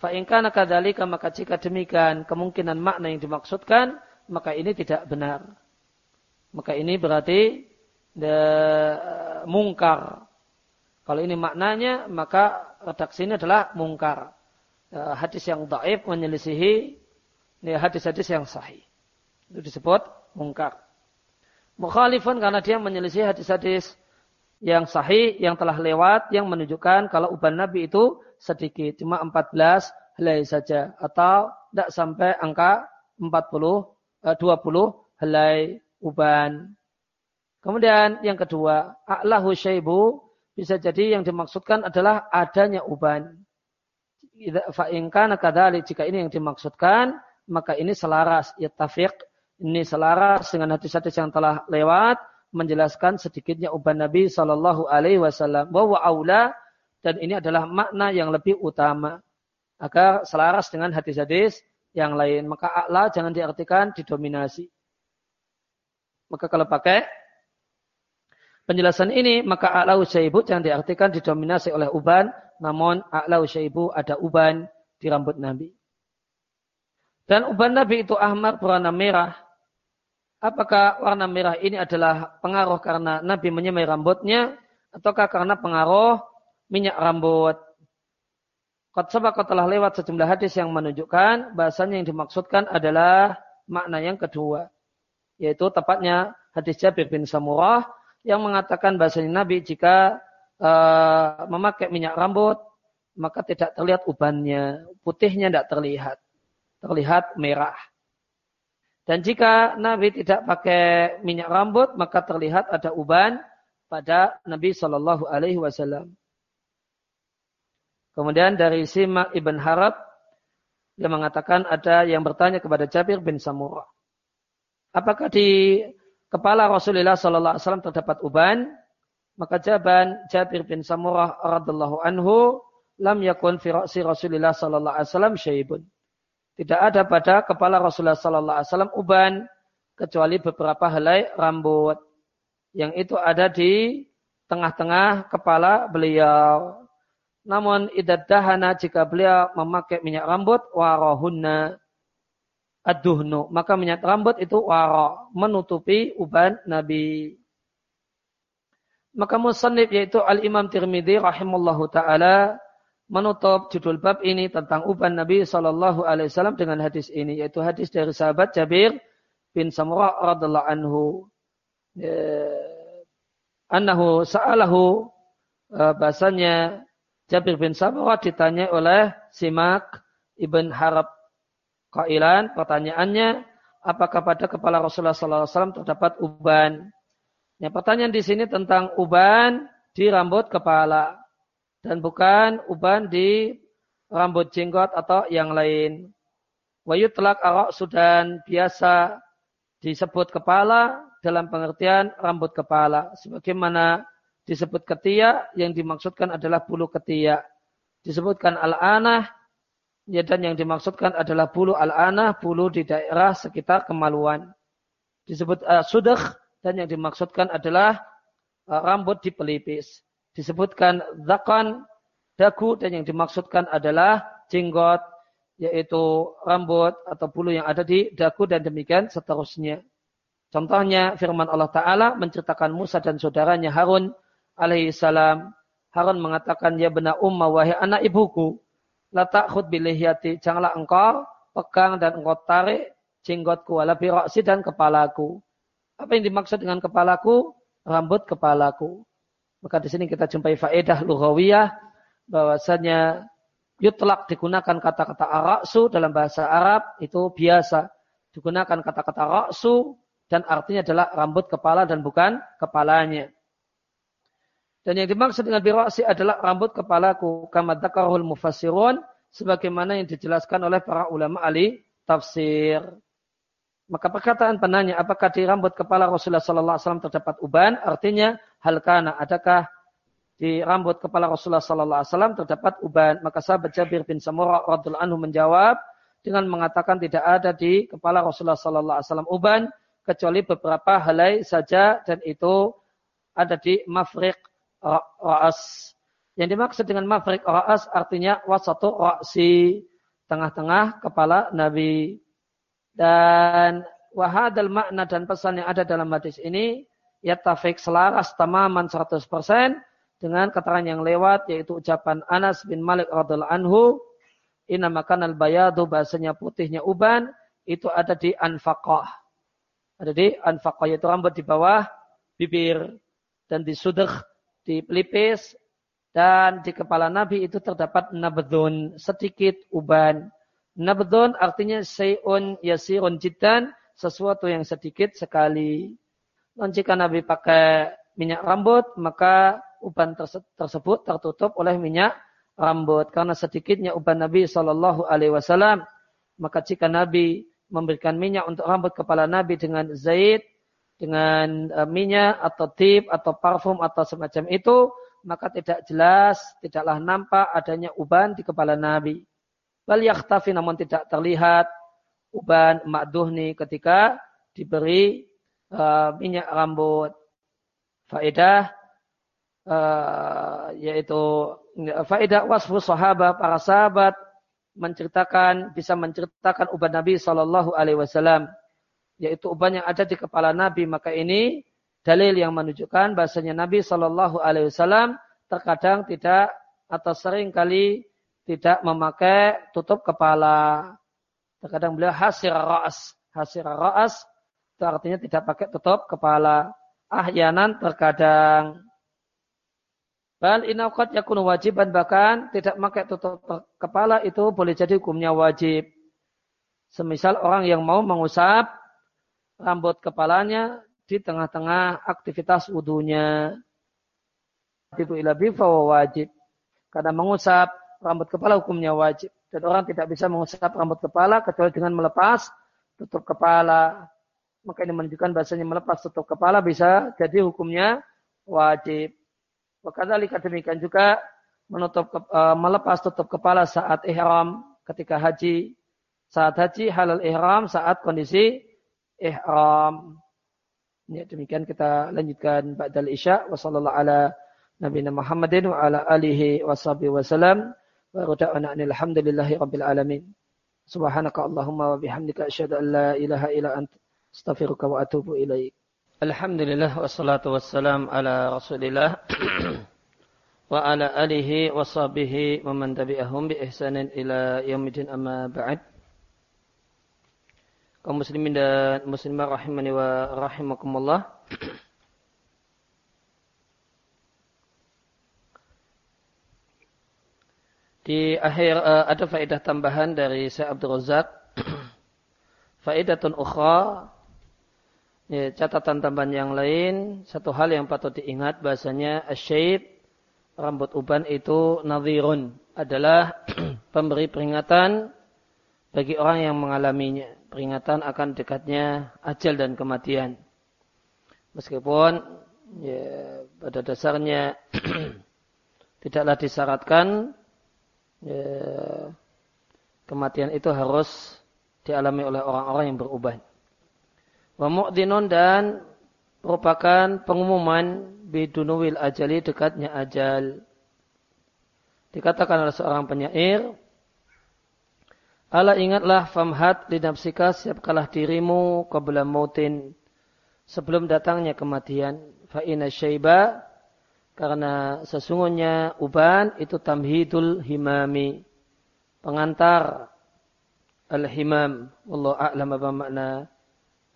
Fa'inkan kadalika maka jika demikian kemungkinan makna yang dimaksudkan maka ini tidak benar. Maka ini berarti de, mungkar. Kalau ini maknanya maka redaksi ini adalah mungkar. Hadis yang daif menyelisihi hadis-hadis yang sahih. Itu disebut mungkar. Mukhalifan karena dia menyelisih hadis-hadis yang sahih, yang telah lewat, yang menunjukkan kalau uban Nabi itu sedikit. Cuma 14 helai saja. Atau tidak sampai angka 40, 20 eh, helai uban. Kemudian yang kedua, a'lahu syaibu bisa jadi yang dimaksudkan adalah adanya uban. Fa'inkan kadali jika ini yang dimaksudkan, maka ini selaras. Yattafiq, ini selaras dengan hadis-hadis yang telah lewat, menjelaskan sedikitnya uban Nabi Shallallahu Alaihi Wasallam. Bahwa aula dan ini adalah makna yang lebih utama agar selaras dengan hadis-hadis yang lain. Maka a'la jangan diartikan didominasi. Maka kalau pakai penjelasan ini, maka a'lau syaibu jangan diartikan didominasi oleh uban, namun a'lau syaibu ada uban di rambut Nabi. Dan uban Nabi itu ahmar berwarna merah. Apakah warna merah ini adalah pengaruh karena Nabi menyemai rambutnya ataukah karena pengaruh minyak rambut? Qad sabaqat telah lewat sejumlah hadis yang menunjukkan bahasanya yang dimaksudkan adalah makna yang kedua. Yaitu tepatnya hadis Jabir bin Samurah yang mengatakan bahasanya Nabi jika uh, memakai minyak rambut maka tidak terlihat ubannya, putihnya tidak terlihat, terlihat merah. Dan jika Nabi tidak pakai minyak rambut maka terlihat ada uban pada Nabi Shallallahu Alaihi Wasallam. Kemudian dari Simak ibn Harab dia mengatakan ada yang bertanya kepada Jabir bin Samurah. Apakah di kepala Rasulullah sallallahu alaihi wasallam terdapat uban, maka jawaban Jabir bin Samurah radhiyallahu anhu lam yakun fi ra'si Rasulullah sallallahu alaihi wasallam syaibun. Tidak ada pada kepala Rasulullah sallallahu alaihi wasallam uban kecuali beberapa helai rambut yang itu ada di tengah-tengah kepala beliau. Namun idad dahana jika beliau memakai minyak rambut warohunna ad-duhnu. Maka minyak rambut itu wara, menutupi uban Nabi. Maka musannif yaitu Al-Imam Tirmidzi rahimallahu taala menutup judul bab ini tentang uban Nabi sallallahu alaihi wasallam dengan hadis ini yaitu hadis dari sahabat Jabir bin Samurah radhiallahu anhu. Ya, annahu sa'alahu uh, bahasanya Jabir bin Samurah ditanya oleh Simak ibn Harab Kailan pertanyaannya, apakah pada kepala Rasulullah SAW terdapat uban? Ya, pertanyaan di sini tentang uban di rambut kepala dan bukan uban di rambut jenggot atau yang lain. Wayu telak arok sudan biasa disebut kepala dalam pengertian rambut kepala. Sebagaimana disebut ketiak yang dimaksudkan adalah bulu ketiak. Disebutkan al-anah Ya, dan yang dimaksudkan adalah bulu al-anah, bulu di daerah sekitar kemaluan. Disebut uh, sudah dan yang dimaksudkan adalah uh, rambut di pelipis. Disebutkan zakan, dagu dan yang dimaksudkan adalah jenggot, yaitu rambut atau bulu yang ada di dagu dan demikian seterusnya. Contohnya firman Allah Ta'ala menceritakan Musa dan saudaranya Harun alaihi salam. Harun mengatakan, ya benar umma wahai anak ibuku la ta'khud bilihyati. Janganlah engkau pegang dan engkau tarik jenggotku wala biroksi dan kepalaku. Apa yang dimaksud dengan kepalaku? Rambut kepalaku. Maka di sini kita jumpai faedah lughawiyah bahwasanya yutlak digunakan kata-kata araksu dalam bahasa Arab itu biasa. Digunakan kata-kata raksu dan artinya adalah rambut kepala dan bukan kepalanya. Dan yang dimaksud dengan birasi adalah rambut kepalaku. Kama dakarul mufassirun. Sebagaimana yang dijelaskan oleh para ulama ahli tafsir. Maka perkataan penanya, apakah di rambut kepala Rasulullah Wasallam terdapat uban? Artinya, hal kana, adakah di rambut kepala Rasulullah Wasallam terdapat uban? Maka sahabat Jabir bin Samurah radhiallahu anhu menjawab dengan mengatakan tidak ada di kepala Rasulullah Wasallam uban kecuali beberapa helai saja dan itu ada di mafriq ra'as. Yang dimaksud dengan mafrik ra'as artinya wasatu ra'si. Tengah-tengah kepala Nabi. Dan wahadal makna dan pesan yang ada dalam hadis ini yatafik selaras tamaman 100% dengan keterangan yang lewat yaitu ucapan Anas bin Malik radhiallahu anhu inna makan al bayadu bahasanya putihnya uban itu ada di anfaqah ada di anfaqah yaitu rambut di bawah bibir dan di sudh di pelipis dan di kepala Nabi itu terdapat nabdun, sedikit uban. Nabdun artinya sayun yasirun jidan, sesuatu yang sedikit sekali. Dan jika Nabi pakai minyak rambut, maka uban tersebut tertutup oleh minyak rambut karena sedikitnya uban Nabi Shallallahu Alaihi Wasallam. Maka jika Nabi memberikan minyak untuk rambut kepala Nabi dengan zait, dengan uh, minyak atau tip atau parfum atau semacam itu, maka tidak jelas, tidaklah nampak adanya uban di kepala Nabi. Bal yakhtafi namun tidak terlihat uban makduhni ketika diberi uh, minyak rambut. Faedah uh, yaitu faedah wasfu sahabat para sahabat menceritakan bisa menceritakan uban Nabi Shallallahu Alaihi Wasallam yaitu uban yang ada di kepala Nabi maka ini dalil yang menunjukkan bahasanya Nabi Shallallahu Alaihi Wasallam terkadang tidak atau sering kali tidak memakai tutup kepala. Terkadang beliau hasir ra'as. Hasir ra'as itu artinya tidak pakai tutup kepala. Ahyanan terkadang. Bal inaqat yakun wajiban bahkan tidak memakai tutup kepala itu boleh jadi hukumnya wajib. Semisal orang yang mau mengusap rambut kepalanya di tengah-tengah aktivitas wudhunya. Itu ila wajib. Karena mengusap rambut kepala hukumnya wajib. Dan orang tidak bisa mengusap rambut kepala kecuali dengan melepas tutup kepala. Maka ini menunjukkan bahasanya melepas tutup kepala bisa jadi hukumnya wajib. Wakadhalika demikian juga menutup uh, melepas tutup kepala saat ihram ketika haji. Saat haji halal ihram saat kondisi ihram. Ya, demikian kita lanjutkan ba'dal isya wa sallallahu ala nabiyina Muhammadin wa ala alihi wa sahbihi wa salam. Wa ruda'ana alhamdulillahi rabbil alamin. Subhanaka Allahumma wa bihamdika asyhadu an la ilaha illa anta astaghfiruka wa atubu ilaik. Alhamdulillah wassalatu wassalam ala Rasulillah wa ala alihi wa sahbihi wa man tabi'ahum bi ihsanin ila yaumil amma ba'd. Kaum muslimin dan muslimah rahimani wa rahimakumullah. Di akhir uh, ada faedah tambahan dari Syekh Abdul Razak. Faedatun ukhra Ya, catatan tambahan yang lain, satu hal yang patut diingat bahasanya asyid, rambut uban itu nadhirun, adalah pemberi peringatan bagi orang yang mengalaminya. Peringatan akan dekatnya ajal dan kematian. Meskipun ya, pada dasarnya tidaklah disyaratkan ya, kematian itu harus dialami oleh orang-orang yang beruban. Wa mu'dinun dan merupakan pengumuman bidunuwil ajali dekatnya ajal. Dikatakan oleh seorang penyair, Allah ingatlah famhat di nafsika siapkalah dirimu qabla mautin sebelum datangnya kematian. Fa inna syaiba karena sesungguhnya uban itu tamhidul himami pengantar al-himam. Wallahu a'lam apa makna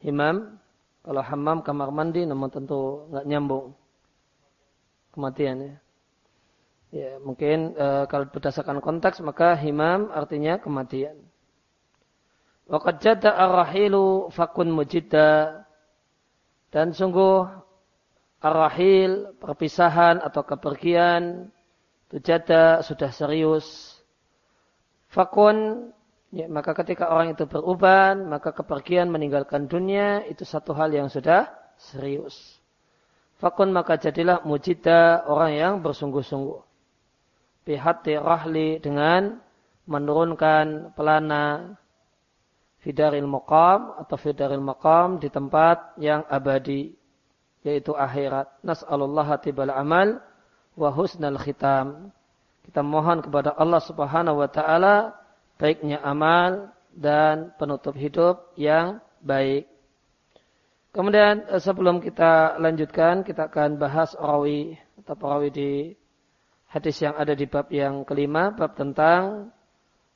imam kalau hammam kamar mandi namun tentu nggak nyambung kematian ya. Ya, mungkin e, kalau berdasarkan konteks maka himam artinya kematian. Waqad jadda ar-rahilu fakun mujidda dan sungguh ar-rahil perpisahan atau kepergian itu jada sudah serius. Fakun Ya, maka ketika orang itu beruban, maka kepergian meninggalkan dunia itu satu hal yang sudah serius. Fakun maka jadilah mujida orang yang bersungguh-sungguh. Bihati rahli dengan menurunkan pelana fidaril maqam atau fidaril maqam di tempat yang abadi yaitu akhirat. Nas'alullah tibal amal wa husnal khitam. Kita mohon kepada Allah Subhanahu wa taala baiknya amal dan penutup hidup yang baik. Kemudian eh, sebelum kita lanjutkan, kita akan bahas rawi atau perawi di hadis yang ada di bab yang kelima, bab tentang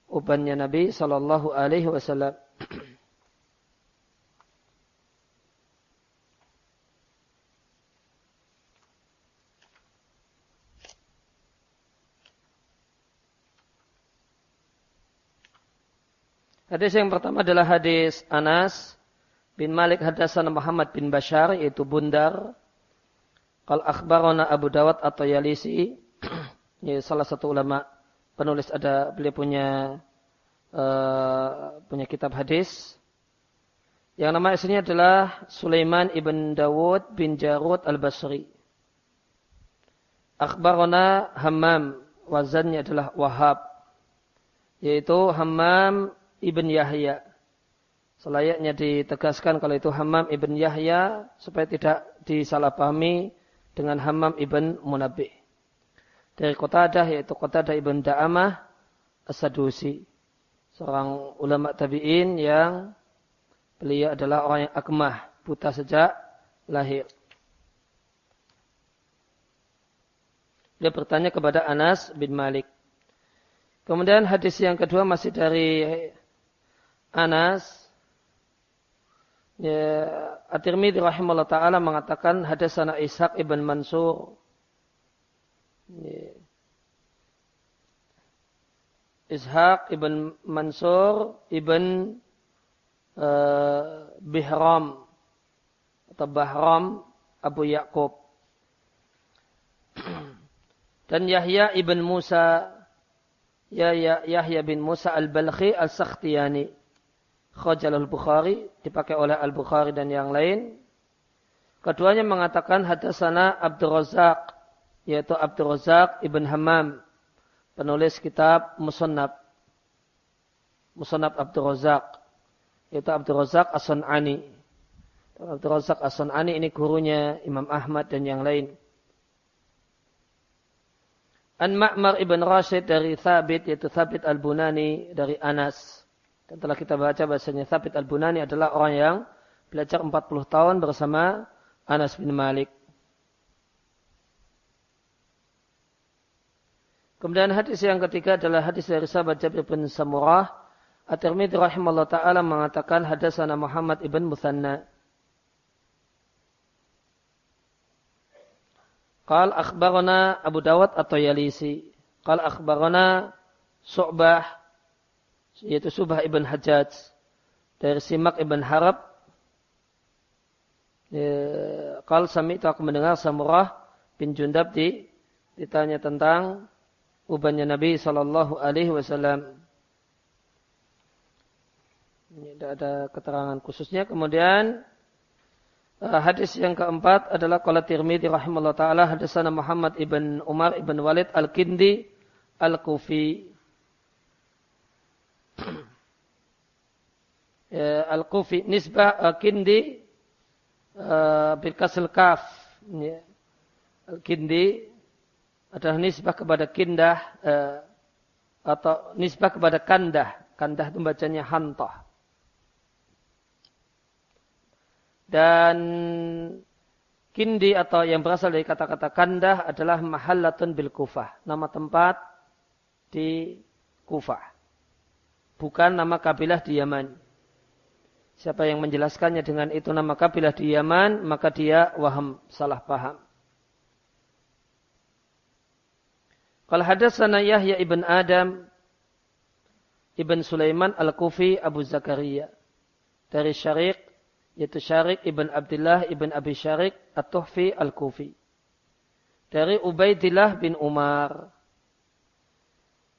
ubannya Nabi Shallallahu Alaihi Wasallam. Hadis yang pertama adalah hadis Anas bin Malik hadasana Muhammad bin Bashar yaitu Bundar. Qal akhbarana Abu Dawud atau Yalisi ya, salah satu ulama penulis ada beliau punya uh, punya kitab hadis yang nama aslinya adalah Sulaiman ibn Dawud bin Jarud al-Basri. Akhbarana Hammam wazannya adalah Wahab yaitu Hammam ibn Yahya selayaknya ditegaskan kalau itu Hammam ibn Yahya supaya tidak disalahpahami dengan Hammam ibn Munabih. Dari Qatadah yaitu Qatadah ibn Da'amah As-Sadusi. Seorang ulama tabi'in yang beliau adalah orang yang akmah, buta sejak lahir. Dia bertanya kepada Anas bin Malik. Kemudian hadis yang kedua masih dari Anas Ya, At-Tirmidzi rahimahullah taala mengatakan hadasana Ishaq ibn Mansur. Ya. Ishaq ibn Mansur ibn uh, Bihram atau Bahram Abu Yaqub. Dan Yahya ibn Musa ya, ya Yahya bin Musa al-Balkhi al-Sakhtiyani Khajal al-Bukhari dipakai oleh al-Bukhari dan yang lain. Keduanya mengatakan hadasana Abdul Razak yaitu Abdul Razak ibn Hammam penulis kitab Musannab Musannab Abdul Razak yaitu Abdul Razak As-Sun'ani. Abdul Razak As-Sun'ani ini gurunya Imam Ahmad dan yang lain. An Ma'mar ibn Rashid dari Thabit yaitu Thabit al-Bunani dari Anas. Dan telah kita baca bahasanya Thabit al-Bunani adalah orang yang belajar 40 tahun bersama Anas bin Malik. Kemudian hadis yang ketiga adalah hadis dari sahabat Jabir bin Samurah. At-Tirmidzi rahimahullah taala mengatakan hadasana Muhammad ibn Musanna. Qal akhbarana Abu Dawud atau Yalisi. Qal akhbarana Su'bah yaitu Subah ibn Hajjaj dari Simak ibn Harab ya, Kal sami itu aku mendengar Samurah bin Jundab di ditanya tentang ubannya Nabi Shallallahu Alaihi Wasallam. Ini tidak ada keterangan khususnya. Kemudian uh, hadis yang keempat adalah qala Tirmidzi rahimahullah taala hadisana Muhammad ibn Umar ibn Walid al-Kindi al-Kufi ya, Al-Kufi nisbah uh, Kindi uh, bil kasl kaf ya. Al-Kindi adalah nisbah kepada kindah uh, atau nisbah kepada kandah kandah itu bacanya hantah dan kindi atau yang berasal dari kata-kata kandah adalah mahallatun bil kufah nama tempat di kufah bukan nama kabilah di Yaman. Siapa yang menjelaskannya dengan itu nama kabilah di Yaman, maka dia waham, salah paham. Kalau hadasana Yahya ibn Adam ibn Sulaiman al-Kufi Abu Zakaria dari Syarik yaitu Syarik ibn Abdullah ibn Abi Syarik at-Tuhfi al-Kufi dari Ubaidillah bin Umar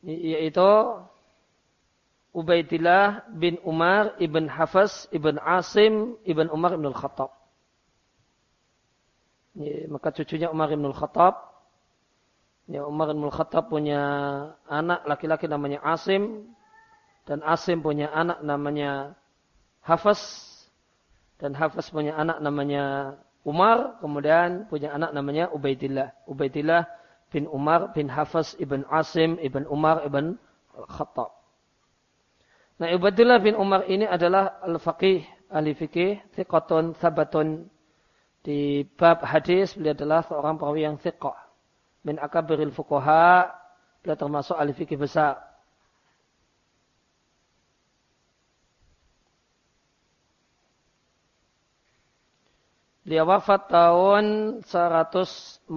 yaitu Ubaidillah bin Umar ibn Hafaz ibn Asim ibn Umar ibn Al-Khattab. Ya, maka cucunya Umar ibn Al-Khattab. Ya, Umar ibn Al-Khattab punya anak laki-laki namanya Asim. Dan Asim punya anak namanya Hafaz. Dan Hafaz punya anak namanya Umar. Kemudian punya anak namanya Ubaidillah. Ubaidillah bin Umar bin Hafaz ibn Asim ibn Umar ibn Al-Khattab. Nah, Ubaidullah bin Umar ini adalah al-faqih, ahli fikih, thiqatun, thabatun. Di bab hadis, beliau adalah seorang perawi yang thiqah. Min akabiril fuqaha, beliau termasuk ahli fikih besar. Dia wafat tahun 144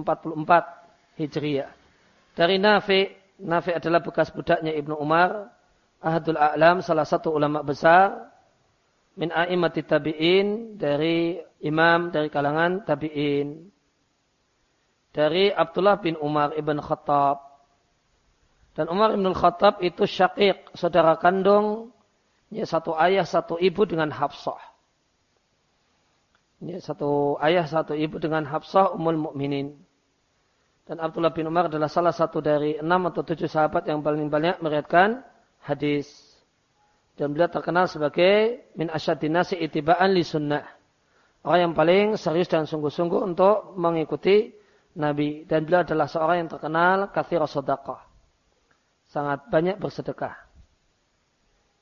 Hijriah. Dari Nafi, Nafi adalah bekas budaknya Ibnu Umar, Ahadul A'lam, salah satu ulama besar. min a'imati tabi'in dari imam dari kalangan tabi'in. Dari Abdullah bin Umar ibn Khattab. Dan Umar ibn Khattab itu syakik, saudara kandung, ya, satu ayah, satu ibu dengan Hafsah. Ya, satu ayah, satu ibu dengan Hafsah umul mukminin. Dan Abdullah bin Umar adalah salah satu dari enam atau tujuh sahabat yang paling banyak meriatkan hadis dan beliau terkenal sebagai min asyadinasi itibaan li sunnah. Orang yang paling serius dan sungguh-sungguh untuk mengikuti Nabi. Dan beliau adalah seorang yang terkenal kathir sodakah. Sangat banyak bersedekah.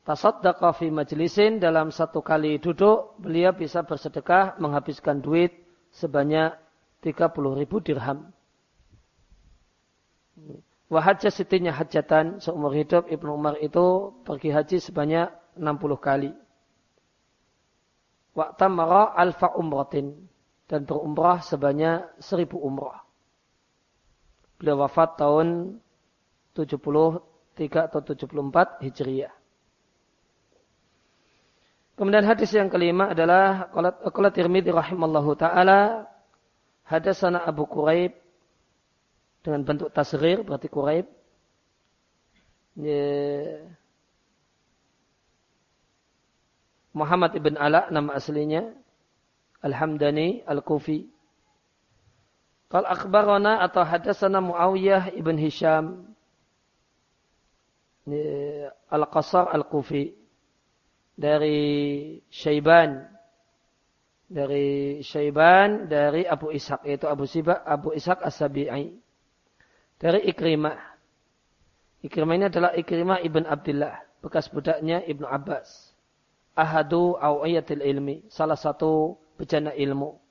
Tasaddaqah fi majlisin dalam satu kali duduk beliau bisa bersedekah menghabiskan duit sebanyak 30 ribu dirham. Wahajah sitinya hajatan seumur hidup Ibnu Umar itu pergi haji sebanyak 60 kali. Waktamara alfa umratin. Dan berumrah sebanyak 1000 umrah. Beliau wafat tahun 73 atau 74 Hijriah. Kemudian hadis yang kelima adalah Qala Tirmidzi rahimallahu taala hadasana Abu Quraib dengan bentuk tasrir berarti Quraib. Muhammad ibn Ala nama aslinya Al-Hamdani Al-Kufi. Qal akhbarana atau hadasana Muawiyah ibn Hisham Al-Qasar Al-Kufi dari Syaiban dari Syaiban dari Abu Ishaq yaitu Abu Sibak Abu Ishaq As-Sabi'i dari Ikrimah. Ikrimah ini adalah Ikrimah ibn Abdullah, bekas budaknya ibnu Abbas. Ahadu awiyatil ilmi, salah satu bejana ilmu.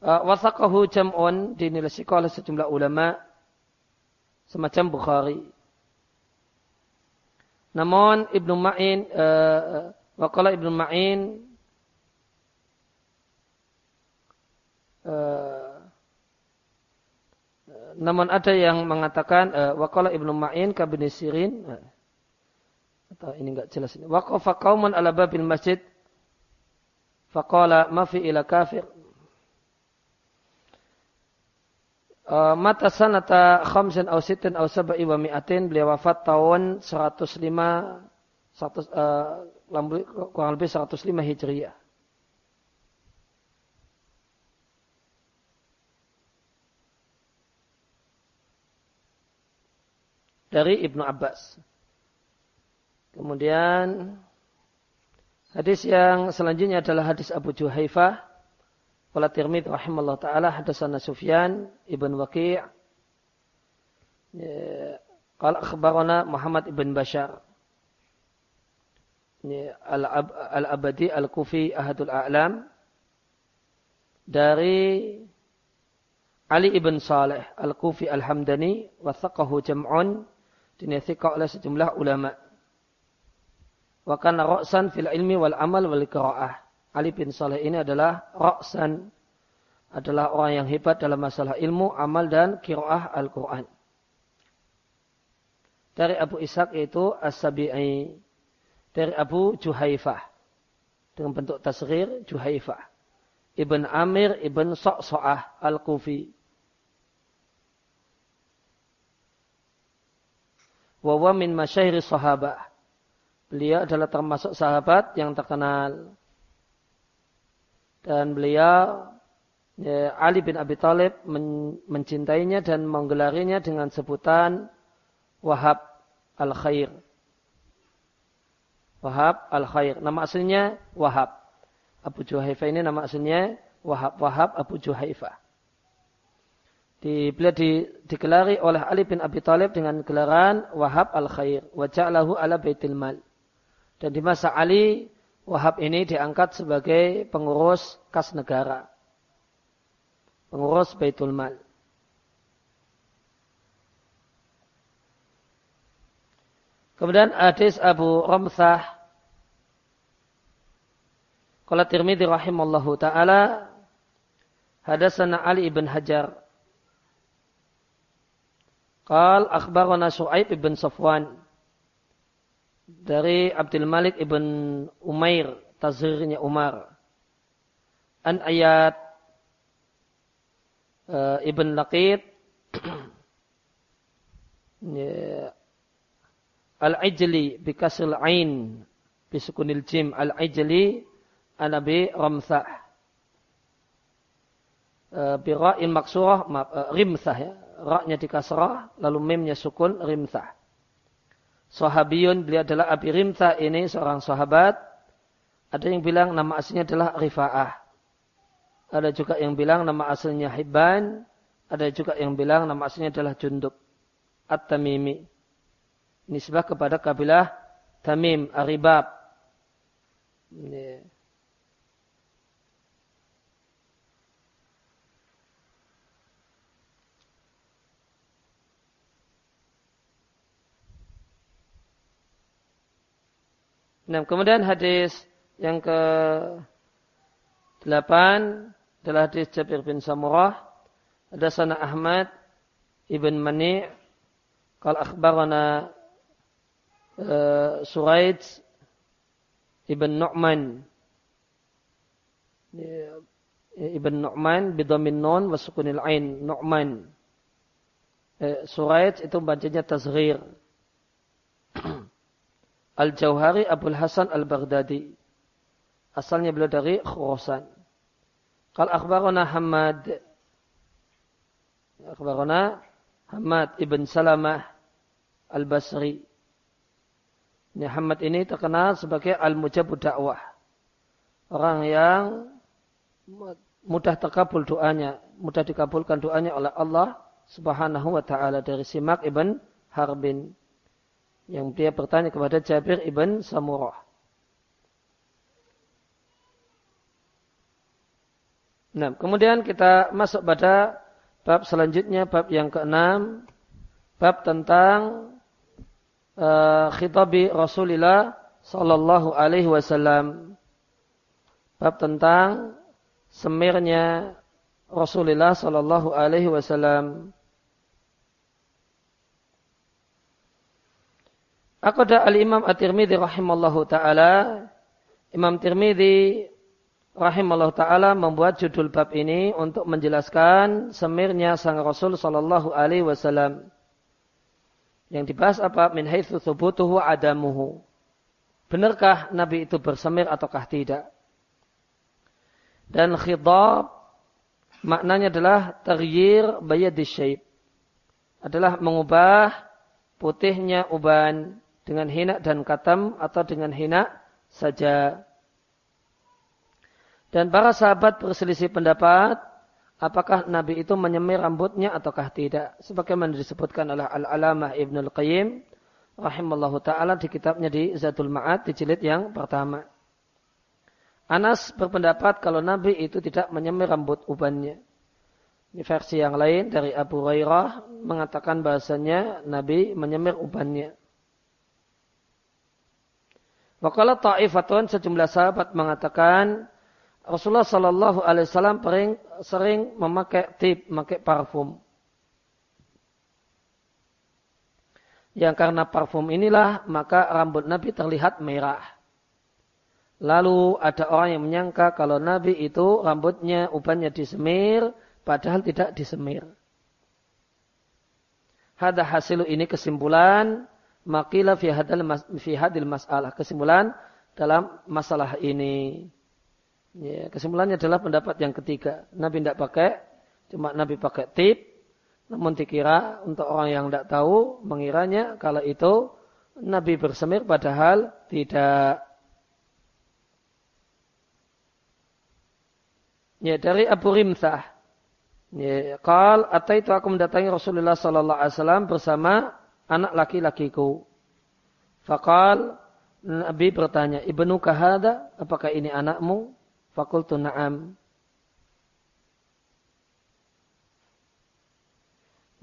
Uh, wasaqahu jam'un dinilai oleh sejumlah ulama semacam Bukhari. Namun Ibnu Ma'in uh, waqala Ibnu Ma'in Eh, namun ada yang mengatakan uh, waqala Ibnu Ma'in ka bin Sirin uh, atau ini enggak jelas ini waqafa qauman ala babil masjid faqala ma fi ila kafir uh, mata sanata khamsin aw sittin aw sab'i wa mi'atin beliau wafat tahun 105 100 uh, kurang lebih 105 Hijriah dari Ibnu Abbas. Kemudian hadis yang selanjutnya adalah hadis Abu Juhaifah. Qala Tirmidzi rahimallahu taala hadatsana Sufyan ibn Waqi' ya, qala akhbarana Muhammad ibn Bashar ya, Al-Abadi Al-Kufi Ahadul A'lam dari Ali ibn Saleh Al-Kufi Al-Hamdani wathaqahu jam'un dinyathika oleh sejumlah ulama. Wa kana ra'san fil ilmi wal amal wal qira'ah. Ali bin Saleh ini adalah ra'san adalah orang yang hebat dalam masalah ilmu, amal dan qiraah Al-Qur'an. Dari Abu Ishaq yaitu As-Sabi'i. Dari Abu Juhaifah. Dengan bentuk tasghir Juhaifah. Ibn Amir Ibn Sa'sa'ah Al-Kufi. Wawa min masyahiri sahabah. Beliau adalah termasuk sahabat yang terkenal. Dan beliau ya, Ali bin Abi Thalib men, mencintainya dan menggelarinya dengan sebutan Wahab al-Khair. Wahab al-Khair. Nama aslinya Wahab. Abu Juhaifah ini nama aslinya Wahab. Wahab Abu Juhaifah di, beliau di, digelari oleh Ali bin Abi Thalib dengan gelaran Wahab al-Khair. Waja'lahu ala baitil mal. Dan di masa Ali, Wahab ini diangkat sebagai pengurus kas negara. Pengurus baitul mal. Kemudian hadis Abu Ramsah. Kala Tirmidhi rahimallahu ta'ala. Hadasana Ali ibn Hajar Qal akhbarana Su'aib ibn Safwan. Dari Abdul Malik ibn Umair, tazirnya Umar. An ayat uh, ibn Laqid ya, Al-Ijli bikasil ain bisukunil jim. Al-Ijli anabi Ramsah. Uh, bira'in maksurah uh, rimsah ya. Ra-nya dikasrah lalu mimnya sukun rimsah Sahabiyun beliau adalah Abi Rimta ini seorang sahabat. Ada yang bilang nama aslinya adalah Rifa'ah. Ada juga yang bilang nama aslinya Hibban. Ada juga yang bilang nama aslinya adalah Jundub. At-Tamimi. Nisbah kepada kabilah Tamim, Aribab. Yeah. Nah, kemudian hadis yang ke delapan adalah hadis Jabir bin Samurah. Ada sana Ahmad ibn Mani' kal akhbarana uh, Suraid ibn Nu'man. Ibn Nu'man bidamin nun wa sukunil ain. Nu'man. Uh, Suraid itu bacanya tazghir Al-Jauhari Abdul Hasan Al-Baghdadi. Asalnya beliau dari Khurasan. Kal akhbarana Hamad. Akhbarana Hamad ibn Salamah Al-Basri. Ini Hamad ini terkenal sebagai Al-Mujabud Da'wah. Orang yang mudah terkabul doanya. Mudah dikabulkan doanya oleh Allah subhanahu wa ta'ala dari Simak ibn Harbin yang dia bertanya kepada Jabir ibn Samurah. Nah, kemudian kita masuk pada bab selanjutnya, bab yang keenam, bab tentang uh, khitabi Rasulullah Sallallahu Alaihi Wasallam. Bab tentang semirnya Rasulullah Sallallahu Alaihi Wasallam. Aqada al-Imam At-Tirmidzi rahimallahu taala Imam Tirmidzi rahimallahu taala membuat judul bab ini untuk menjelaskan semirnya sang Rasul sallallahu alaihi wasallam. Yang dibahas apa? Min haitsu thubutuhu adamuhu. Benarkah Nabi itu bersemir ataukah tidak? Dan khidab maknanya adalah taghyir bayadi syaib. Adalah mengubah putihnya uban dengan hina dan katam atau dengan hina saja. Dan para sahabat berselisih pendapat apakah Nabi itu menyemir rambutnya ataukah tidak. Sebagaimana disebutkan oleh Al-Alamah Ibnul Qayyim rahimallahu taala di kitabnya di Zatul Ma'ad di jilid yang pertama. Anas berpendapat kalau Nabi itu tidak menyemir rambut ubannya. Ini versi yang lain dari Abu Hurairah mengatakan bahasanya Nabi menyemir ubannya. Wakala ta'ifatun sejumlah sahabat mengatakan Rasulullah Shallallahu Alaihi Wasallam sering, memakai tip, memakai parfum. Yang karena parfum inilah maka rambut Nabi terlihat merah. Lalu ada orang yang menyangka kalau Nabi itu rambutnya ubannya disemir, padahal tidak disemir. Hada hasilu ini kesimpulan Makilah fi hadal mas, fi hadil masalah. Kesimpulan dalam masalah ini. Ya, kesimpulannya adalah pendapat yang ketiga. Nabi tidak pakai, cuma Nabi pakai tip. Namun dikira untuk orang yang tidak tahu, mengiranya kalau itu Nabi bersemir padahal tidak. Ya, dari Abu Rimsah. Ya, kal atau itu aku mendatangi Rasulullah Sallallahu Alaihi Wasallam bersama anak laki-lakiku. Fakal Nabi bertanya, Ibnu kahada, apakah ini anakmu? Fakultu na'am.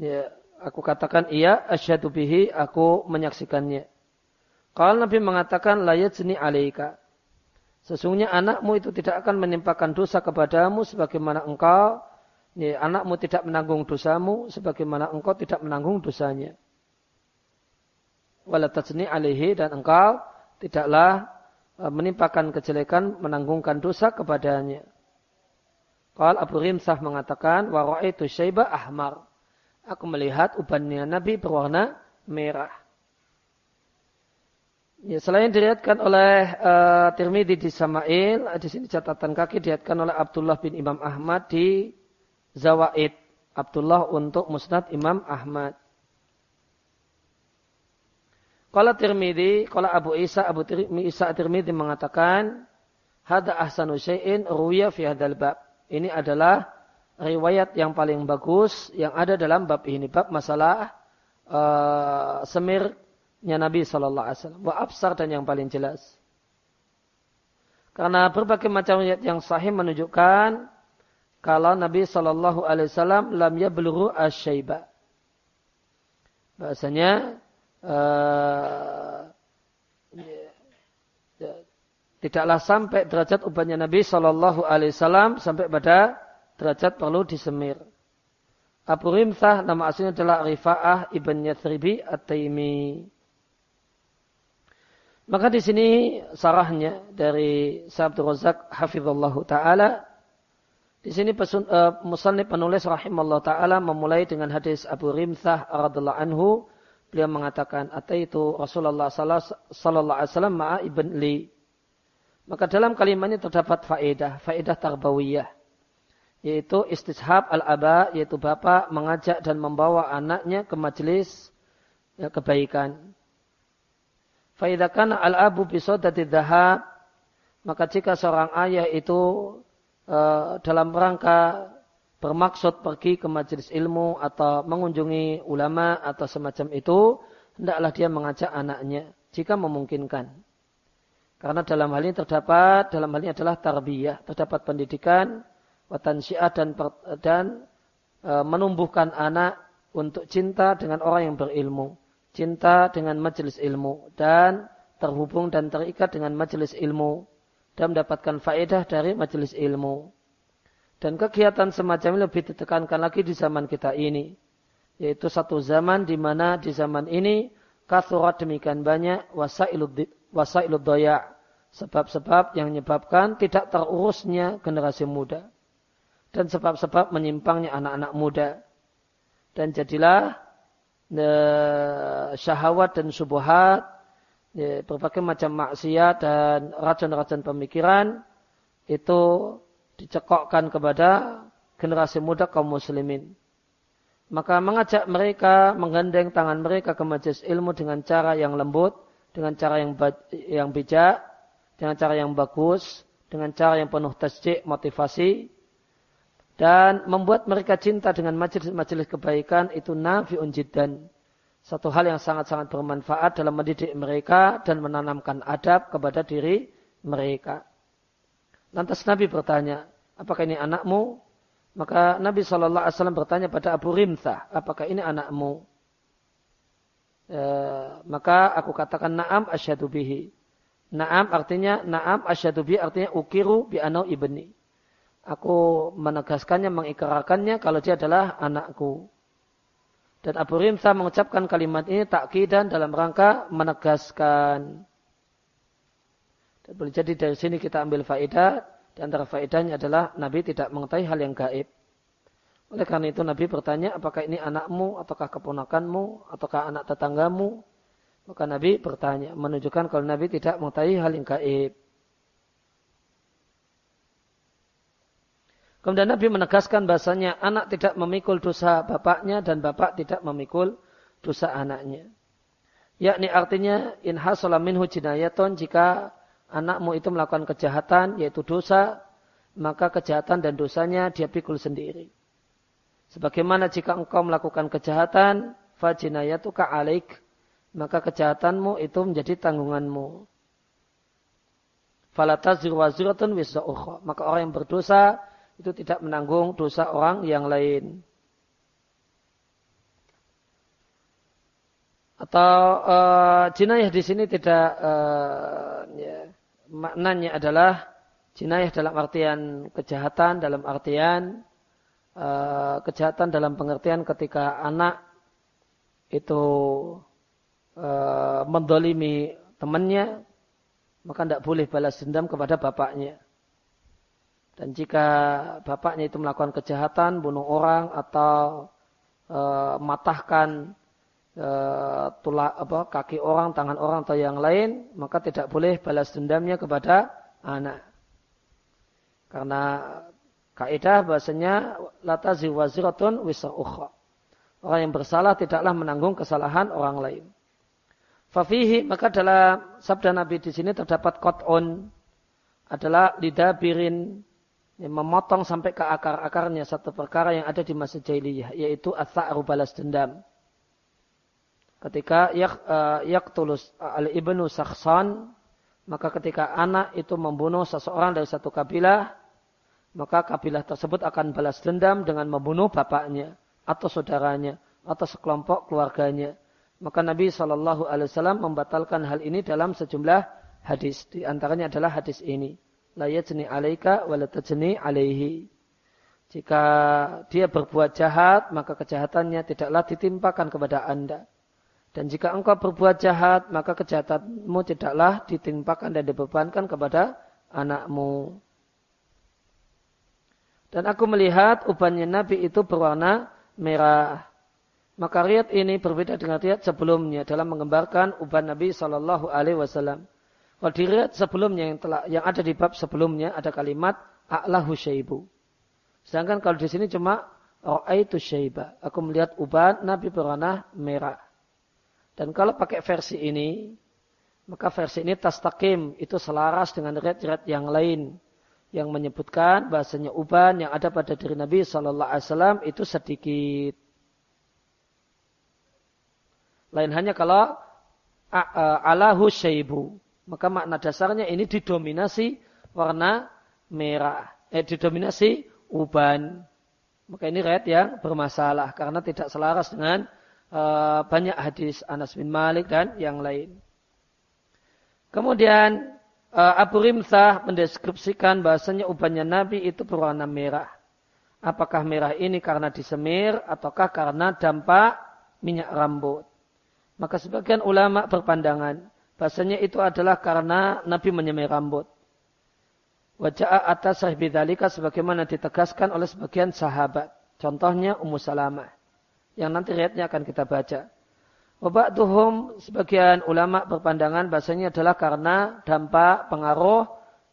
Ya, aku katakan iya, asyhadu bihi, aku menyaksikannya. Kalau Nabi mengatakan layat seni alaika. Sesungguhnya anakmu itu tidak akan menimpakan dosa kepadamu sebagaimana engkau, ya, anakmu tidak menanggung dosamu sebagaimana engkau tidak menanggung dosanya. Wala tajni alihi dan engkau tidaklah e, menimpakan kejelekan menanggungan dosa kepadanya. Qal Abu Rimsah mengatakan wa itu syaiba ahmar. Aku melihat ubannya Nabi berwarna merah. Ya, selain diriatkan oleh uh, Tirmidzi di Samail, di sini catatan kaki diriatkan oleh Abdullah bin Imam Ahmad di Zawaid. Abdullah untuk Musnad Imam Ahmad. Kalau Tirmidzi, kalau Abu Isa, Abu Isa Tirmidzi mengatakan, Hada ahsanu syai'in ruya fi hadal bab. Ini adalah riwayat yang paling bagus yang ada dalam bab ini. Bab masalah uh, semirnya Nabi Wasallam. Wa absar dan yang paling jelas. Karena berbagai macam riwayat yang sahih menunjukkan kalau Nabi Sallallahu Alaihi Wasallam lam yabluru asyaiba. Bahasanya uh, tidaklah sampai derajat ubannya Nabi Shallallahu Alaihi Wasallam sampai pada derajat perlu disemir. Abu Rimsah nama aslinya adalah Rifa'ah ibn Yathribi at-Taimi. Maka di sini sarahnya dari Sabtu Razak hafizallahu taala di sini pesun, uh, musannif penulis rahimallahu taala memulai dengan hadis Abu Rimsah radhiallahu anhu Beliau mengatakan, itu Rasulullah sallallahu alaihi wasallam ma'a ibn li. Maka dalam kalimat ini terdapat faedah, faedah tarbawiyah. Yaitu istishab al-aba, yaitu bapak mengajak dan membawa anaknya ke majelis ya, kebaikan. Faedah kan al-abu bisodati dahab, maka jika seorang ayah itu uh, dalam rangka bermaksud pergi ke majelis ilmu atau mengunjungi ulama atau semacam itu, hendaklah dia mengajak anaknya jika memungkinkan. Karena dalam hal ini terdapat, dalam hal ini adalah tarbiyah, terdapat pendidikan, watan syiah dan, dan e, menumbuhkan anak untuk cinta dengan orang yang berilmu, cinta dengan majelis ilmu, dan terhubung dan terikat dengan majelis ilmu, dan mendapatkan faedah dari majelis ilmu. Dan kegiatan semacam ini lebih ditekankan lagi di zaman kita ini. Yaitu satu zaman di mana di zaman ini kathurat demikian banyak wasailud doya. Sebab-sebab yang menyebabkan tidak terurusnya generasi muda. Dan sebab-sebab menyimpangnya anak-anak muda. Dan jadilah e, syahwat dan subuhat, e, berbagai macam maksiat dan racun-racun pemikiran itu dicekokkan kepada generasi muda kaum muslimin. Maka mengajak mereka, menggandeng tangan mereka ke majelis ilmu dengan cara yang lembut, dengan cara yang yang bijak, dengan cara yang bagus, dengan cara yang penuh tasjik, motivasi, dan membuat mereka cinta dengan majelis-majelis kebaikan itu nafi'un jiddan. Satu hal yang sangat-sangat bermanfaat dalam mendidik mereka dan menanamkan adab kepada diri mereka. Lantas Nabi bertanya, apakah ini anakmu? Maka Nabi Shallallahu Alaihi Wasallam bertanya pada Abu Rimsah, apakah ini anakmu? E, maka aku katakan naam asyadu bihi. Naam artinya naam asyadu bihi artinya ukiru bi anau ibni. Aku menegaskannya, mengikrarkannya kalau dia adalah anakku. Dan Abu Rimsah mengucapkan kalimat ini takkidan dalam rangka menegaskan. Dan boleh jadi dari sini kita ambil faedah. Di antara faedahnya adalah Nabi tidak mengetahui hal yang gaib. Oleh karena itu Nabi bertanya apakah ini anakmu, ataukah keponakanmu, ataukah anak tetanggamu. Maka Nabi bertanya, menunjukkan kalau Nabi tidak mengetahui hal yang gaib. Kemudian Nabi menegaskan bahasanya anak tidak memikul dosa bapaknya dan bapak tidak memikul dosa anaknya. Yakni artinya in minhu jinayaton jika anakmu itu melakukan kejahatan, yaitu dosa, maka kejahatan dan dosanya dia pikul sendiri. Sebagaimana jika engkau melakukan kejahatan, fajinayatuka alaik, maka kejahatanmu itu menjadi tanggunganmu. Falatazir waziratun wisra Maka orang yang berdosa itu tidak menanggung dosa orang yang lain. Atau uh, jinayah di sini tidak uh, ya, maknanya adalah jinayah dalam artian kejahatan, dalam artian uh, kejahatan dalam pengertian ketika anak itu e, mendolimi temannya, maka tidak boleh balas dendam kepada bapaknya. Dan jika bapaknya itu melakukan kejahatan, bunuh orang atau e, matahkan e, tulak apa kaki orang, tangan orang atau yang lain, maka tidak boleh balas dendamnya kepada anak. Karena kaidah bahasanya latazi waziratun wisa ukhra. Orang yang bersalah tidaklah menanggung kesalahan orang lain. Fafihi maka dalam sabda Nabi di sini terdapat kot'un adalah lidabirin yang memotong sampai ke akar-akarnya satu perkara yang ada di masa jahiliyah yaitu atha'ru balas dendam. Ketika yak, uh, tulus al ibnu sakhsan maka ketika anak itu membunuh seseorang dari satu kabilah maka kabilah tersebut akan balas dendam dengan membunuh bapaknya atau saudaranya atau sekelompok keluarganya maka Nabi Shallallahu Alaihi Wasallam membatalkan hal ini dalam sejumlah hadis. Di antaranya adalah hadis ini. La yajni alaika wa la tajni alaihi. Jika dia berbuat jahat, maka kejahatannya tidaklah ditimpakan kepada anda. Dan jika engkau berbuat jahat, maka kejahatanmu tidaklah ditimpakan dan dibebankan kepada anakmu. Dan aku melihat ubannya Nabi itu berwarna merah. Maka riat ini berbeda dengan riat sebelumnya dalam menggambarkan uban Nabi Shallallahu Alaihi Wasallam. Kalau di riat sebelumnya yang telah yang ada di bab sebelumnya ada kalimat a'lahu syaibu. Sedangkan kalau di sini cuma itu syaiba. Aku melihat uban Nabi berwarna merah. Dan kalau pakai versi ini, maka versi ini tastakim itu selaras dengan riat-riat yang lain yang menyebutkan bahasanya uban yang ada pada diri Nabi Shallallahu Alaihi Wasallam itu sedikit. Lain hanya kalau alahu syaibu. Maka makna dasarnya ini didominasi warna merah. Eh, didominasi uban. Maka ini red yang bermasalah. Karena tidak selaras dengan uh, banyak hadis Anas bin Malik dan yang lain. Kemudian uh, Abu Rimsah mendeskripsikan bahasanya ubannya Nabi itu berwarna merah. Apakah merah ini karena disemir ataukah karena dampak minyak rambut? Maka sebagian ulama berpandangan bahasanya itu adalah karena Nabi menyemai rambut. Wajah atas sahibidhalika sebagaimana ditegaskan oleh sebagian sahabat. Contohnya Ummu Salamah. Yang nanti riatnya akan kita baca. Wabaktuhum sebagian ulama berpandangan bahasanya adalah karena dampak pengaruh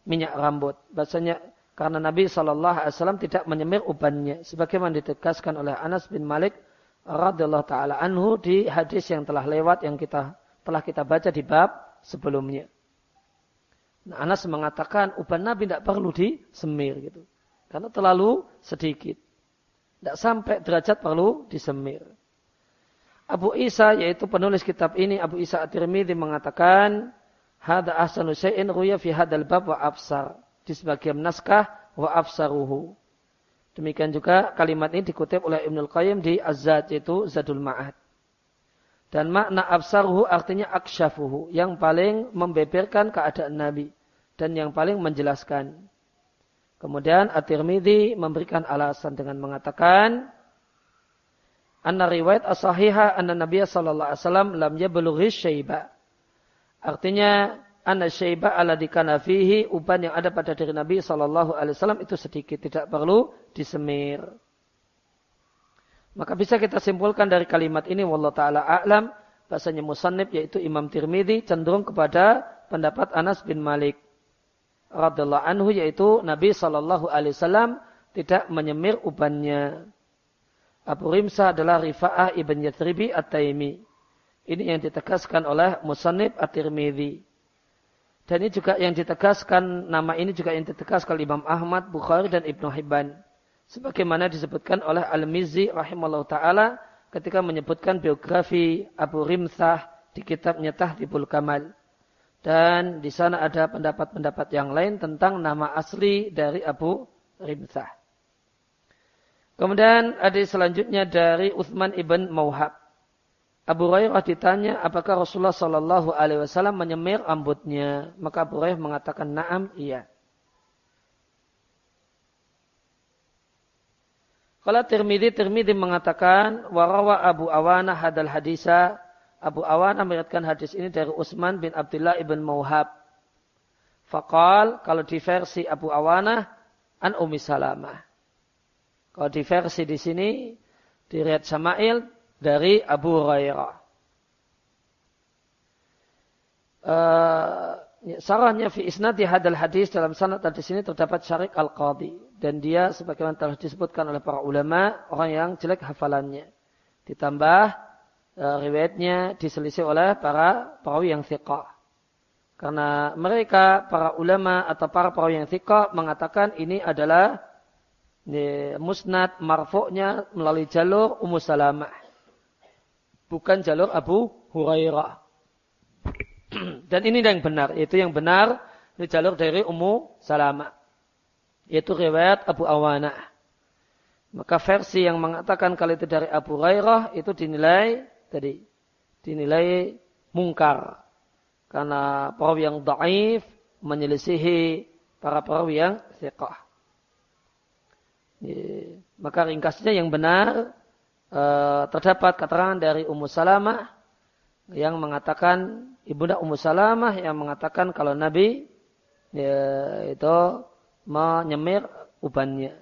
minyak rambut. Bahasanya karena Nabi SAW tidak menyemir ubannya. Sebagaimana ditegaskan oleh Anas bin Malik radhiyallahu taala anhu di hadis yang telah lewat yang kita telah kita baca di bab sebelumnya. Nah, Anas mengatakan uban Nabi tidak perlu disemir gitu. Karena terlalu sedikit. Tidak sampai derajat perlu disemir. Abu Isa yaitu penulis kitab ini Abu Isa At-Tirmidzi mengatakan hada ahsanu syai'in ruya fi hadal bab wa absar. Di sebagian naskah wa absaruhu. Demikian juga kalimat ini dikutip oleh Ibnul Qayyim di Az-Zad yaitu Zadul Ma'ad. Dan makna absaruhu artinya aksyafuhu. Yang paling membeberkan keadaan Nabi. Dan yang paling menjelaskan. Kemudian At-Tirmidhi memberikan alasan dengan mengatakan. Anna riwayat as-sahihah anna Nabi sallallahu alaihi wasallam lam yablughi syaiba. Artinya anna syaiba ala dikana fihi uban yang ada pada diri Nabi sallallahu alaihi wasallam itu sedikit, tidak perlu disemir. Maka bisa kita simpulkan dari kalimat ini wallahu taala a'lam bahasanya musannib yaitu Imam Tirmidzi cenderung kepada pendapat Anas bin Malik radhiyallahu anhu yaitu Nabi sallallahu alaihi wasallam tidak menyemir ubannya. Abu Rimsa adalah Rifa'ah ibn Yathribi At-Taimi. Ini yang ditegaskan oleh Musannib At-Tirmidzi. Dan ini juga yang ditegaskan, nama ini juga yang ditegaskan Imam Ahmad, Bukhari, dan Ibnu Hibban. Sebagaimana disebutkan oleh Al-Mizzi rahimahullah ta'ala ketika menyebutkan biografi Abu Rimsah di kitabnya Tahdibul Kamal. Dan di sana ada pendapat-pendapat yang lain tentang nama asli dari Abu Rimsah. Kemudian ada selanjutnya dari Uthman ibn Mauhab. Abu Hurairah ditanya apakah Rasulullah Shallallahu Alaihi Wasallam menyemir rambutnya, maka Abu Hurairah mengatakan naam iya. Kalau Tirmidzi Tirmidzi mengatakan warawa Abu Awana hadal hadisa Abu Awan meriwayatkan hadis ini dari Utsman bin Abdullah ibn Mauhab. Fakal kalau di versi Abu Awanah an Umi Salamah. Kalau di versi di sini diriat Samail dari Abu Hurairah. Uh, sarahnya fi isnadi hadal hadis dalam sanad di sini terdapat syarik al-qadi dan dia sebagaimana telah disebutkan oleh para ulama orang yang jelek hafalannya. Ditambah riwayatnya diselisih oleh para perawi yang thiqah. Karena mereka, para ulama atau para perawi yang thiqah mengatakan ini adalah ini, musnad marfu'nya melalui jalur Ummu Salamah. Bukan jalur Abu Hurairah. Dan ini yang benar. Itu yang benar ini jalur dari Ummu Salamah. Yaitu riwayat Abu Awana. Maka versi yang mengatakan kalau itu dari Abu Hurairah itu dinilai tadi dinilai mungkar karena perawi yang daif menyelisihi para perawi yang thiqah. Maka ringkasnya yang benar eh, terdapat keterangan dari Ummu Salamah yang mengatakan ibunda Ummu Salamah yang mengatakan kalau Nabi ya, itu menyemir ubannya.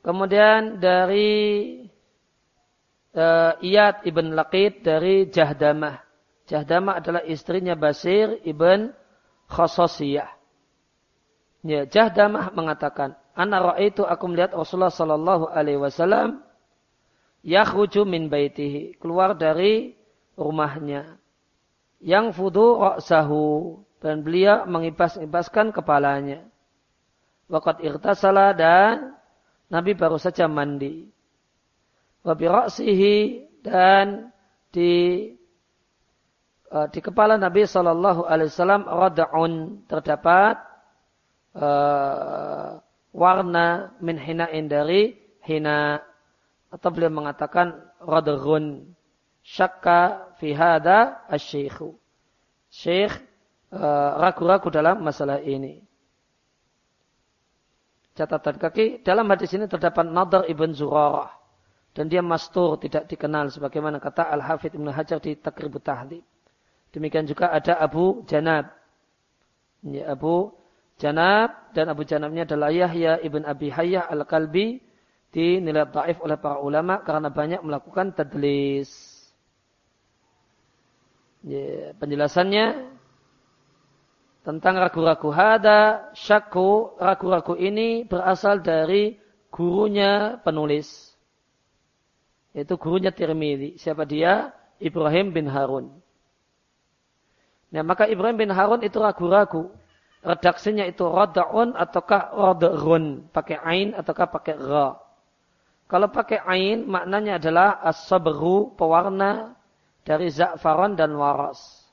Kemudian dari uh, Iyad ibn Laqid dari Jahdamah. Jahdamah adalah istrinya Basir ibn Khososiyah. Ya, Jahdamah mengatakan, Ana itu aku melihat Rasulullah sallallahu alaihi wasallam yakhruju min baitihi, keluar dari rumahnya. Yang fudu ra'sahu dan beliau mengibas-ibaskan kepalanya. Waqat irtasala dan Nabi baru saja mandi wabirasihi dan di uh, di kepala Nabi Shallallahu Alaihi Wasallam radaun terdapat uh, warna min hinain dari hina. Atau beliau mengatakan radrun syakka fi hada asyikhu syekh uh, ragu-ragu dalam masalah ini. Catatan kaki dalam hadis ini terdapat Nadar ibn Zurarah dan dia mastur tidak dikenal sebagaimana kata Al-Hafidh Ibn Hajar di Takribut Tahdib. Demikian juga ada Abu Janab. Ya, Abu Janab dan Abu Janabnya adalah Yahya Ibn Abi Hayyah Al-Kalbi dinilai taif oleh para ulama karena banyak melakukan tadlis. Ya, penjelasannya tentang ragu-ragu hada, syakku, ragu-ragu ini berasal dari gurunya penulis yaitu gurunya Tirmidzi. Siapa dia? Ibrahim bin Harun. Nah, maka Ibrahim bin Harun itu ragu-ragu. Redaksinya itu rada'un ataukah rada'run. Pakai ain ataukah pakai ra. Kalau pakai ain maknanya adalah as-sabru, pewarna dari za'faron dan waras.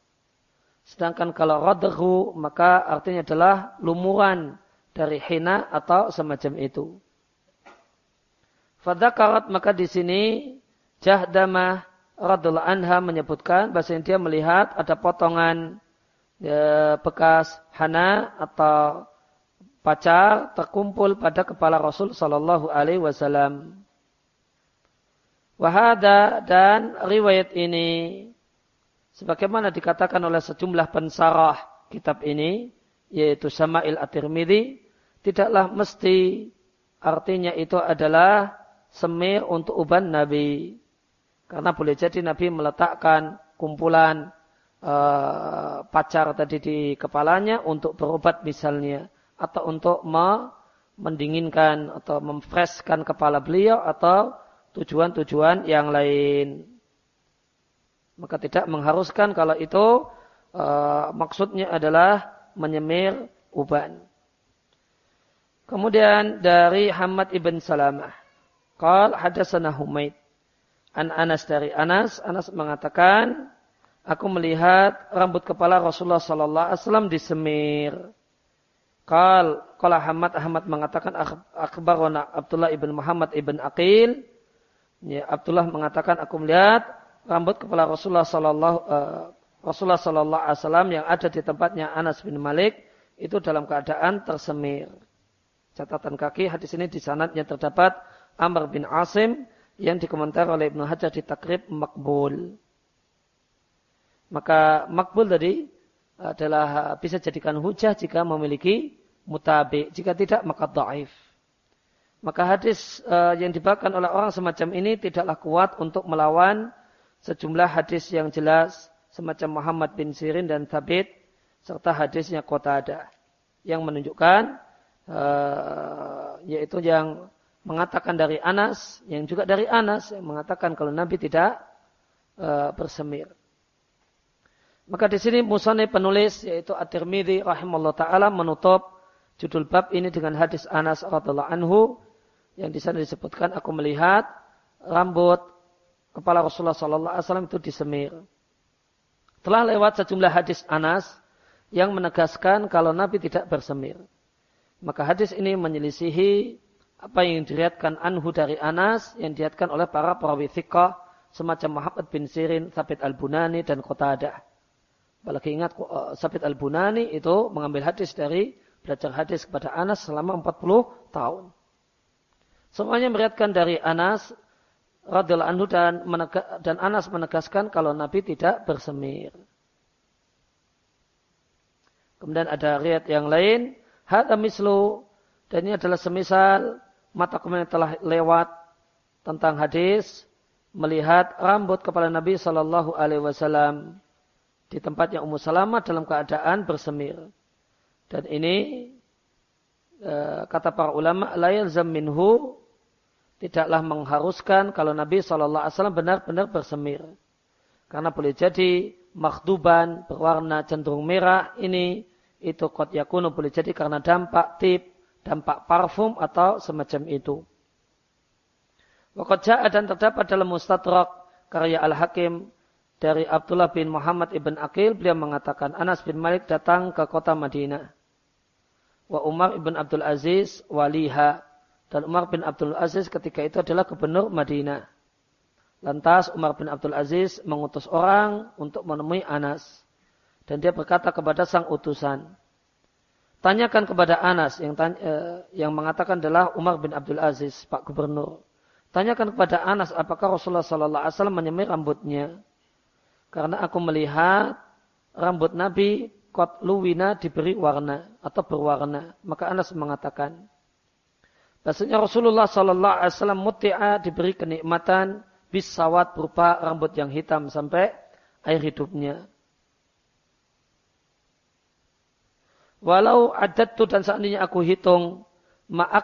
Sedangkan kalau rada'ru maka artinya adalah lumuran dari hina atau semacam itu. Fadakarat maka di sini Jahdamah radhiallahu anha menyebutkan bahasa dia melihat ada potongan ya, bekas hana atau pacar terkumpul pada kepala Rasul Sallallahu Alaihi Wasallam. Wahada dan riwayat ini sebagaimana dikatakan oleh sejumlah pensarah kitab ini yaitu Sama'il At-Tirmidzi tidaklah mesti artinya itu adalah semir untuk uban Nabi. Karena boleh jadi Nabi meletakkan kumpulan uh, pacar tadi di kepalanya untuk berobat misalnya. Atau untuk me mendinginkan atau memfreskan kepala beliau atau tujuan-tujuan yang lain. Maka tidak mengharuskan kalau itu uh, maksudnya adalah menyemir uban. Kemudian dari Hamad ibn Salamah. Qal hadasana Humaid. An Anas dari Anas, Anas mengatakan, aku melihat rambut kepala Rasulullah sallallahu alaihi wasallam disemir. Qal qala Ahmad Ahmad mengatakan akhbarona Abdullah ibn Muhammad ibn Aqil. Ya, Abdullah mengatakan aku melihat rambut kepala Rasulullah sallallahu uh, Rasulullah sallallahu alaihi wasallam yang ada di tempatnya Anas bin Malik itu dalam keadaan tersemir. Catatan kaki hadis ini di sanadnya terdapat Amr bin Asim yang dikomentar oleh Ibnu Hajar di takrib makbul. Maka makbul tadi adalah bisa jadikan hujah jika memiliki mutabi. Jika tidak maka daif. Maka hadis uh, yang dibawakan oleh orang semacam ini tidaklah kuat untuk melawan sejumlah hadis yang jelas semacam Muhammad bin Sirin dan Thabit serta hadisnya kota ada yang menunjukkan uh, yaitu yang mengatakan dari Anas, yang juga dari Anas yang mengatakan kalau Nabi tidak uh, bersemir. Maka di sini musane penulis yaitu At-Tirmidzi rahimahullah taala menutup judul bab ini dengan hadis Anas radhiallahu anhu yang di sana disebutkan aku melihat rambut kepala Rasulullah sallallahu alaihi wasallam itu disemir. Telah lewat sejumlah hadis Anas yang menegaskan kalau Nabi tidak bersemir. Maka hadis ini menyelisihi apa yang diriatkan anhu dari Anas yang diriatkan oleh para perawi thiqah semacam Muhammad bin Sirin, Sabit al-Bunani dan Qatadah. Apalagi ingat Sabit al-Bunani itu mengambil hadis dari belajar hadis kepada Anas selama 40 tahun. Semuanya meriatkan dari Anas radhiyallahu anhu dan, dan Anas menegaskan kalau Nabi tidak bersemir. Kemudian ada riat yang lain, hada mislu dan ini adalah semisal mata kemarin telah lewat tentang hadis melihat rambut kepala Nabi Shallallahu Alaihi Wasallam di tempatnya Ummu Salamah dalam keadaan bersemir. Dan ini e, kata para ulama layal minhu tidaklah mengharuskan kalau Nabi Shallallahu Alaihi Wasallam benar-benar bersemir. Karena boleh jadi makhduban berwarna cenderung merah ini itu kot yakunu boleh jadi karena dampak tip dampak parfum atau semacam itu. Wakoja dan terdapat dalam mustadrak karya Al-Hakim dari Abdullah bin Muhammad ibn Aqil, beliau mengatakan Anas bin Malik datang ke kota Madinah. Wa Umar ibn Abdul Aziz waliha. Dan Umar bin Abdul Aziz ketika itu adalah gubernur Madinah. Lantas Umar bin Abdul Aziz mengutus orang untuk menemui Anas. Dan dia berkata kepada sang utusan, Tanyakan kepada Anas yang tanya, eh, yang mengatakan adalah Umar bin Abdul Aziz, Pak Gubernur. Tanyakan kepada Anas apakah Rasulullah Sallallahu Alaihi Wasallam menyemir rambutnya. Karena aku melihat rambut Nabi kot luwina diberi warna atau berwarna. Maka Anas mengatakan, Bahasanya Rasulullah Sallallahu Alaihi Wasallam muti'a diberi kenikmatan bisawat berupa rambut yang hitam sampai air hidupnya. Walau adat tu dan seandainya aku hitung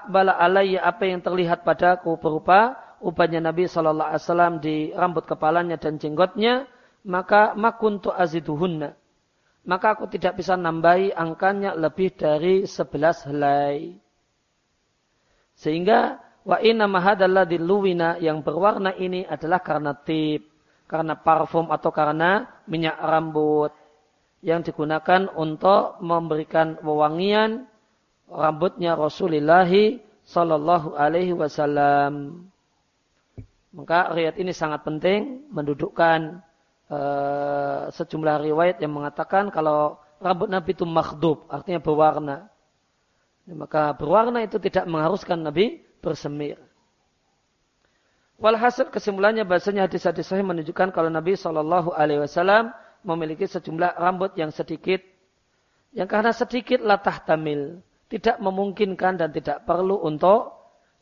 bala alaiya apa yang terlihat padaku berupa ubahnya Nabi Shallallahu Alaihi Wasallam di rambut kepalanya dan jenggotnya, maka makuntu aziduhunna. Maka aku tidak bisa nambahi angkanya lebih dari sebelas helai. Sehingga wa inna mahadalladhi luwina yang berwarna ini adalah karena tip, karena parfum atau karena minyak rambut yang digunakan untuk memberikan wewangian rambutnya Rasulullah Sallallahu Alaihi Wasallam. Maka riwayat ini sangat penting mendudukkan uh, sejumlah riwayat yang mengatakan kalau rambut Nabi itu makhdub, artinya berwarna. Maka berwarna itu tidak mengharuskan Nabi bersemir. Walhasil kesimpulannya bahasanya hadis-hadis sahih menunjukkan kalau Nabi Shallallahu Alaihi Wasallam memiliki sejumlah rambut yang sedikit. Yang karena sedikit latah tamil. Tidak memungkinkan dan tidak perlu untuk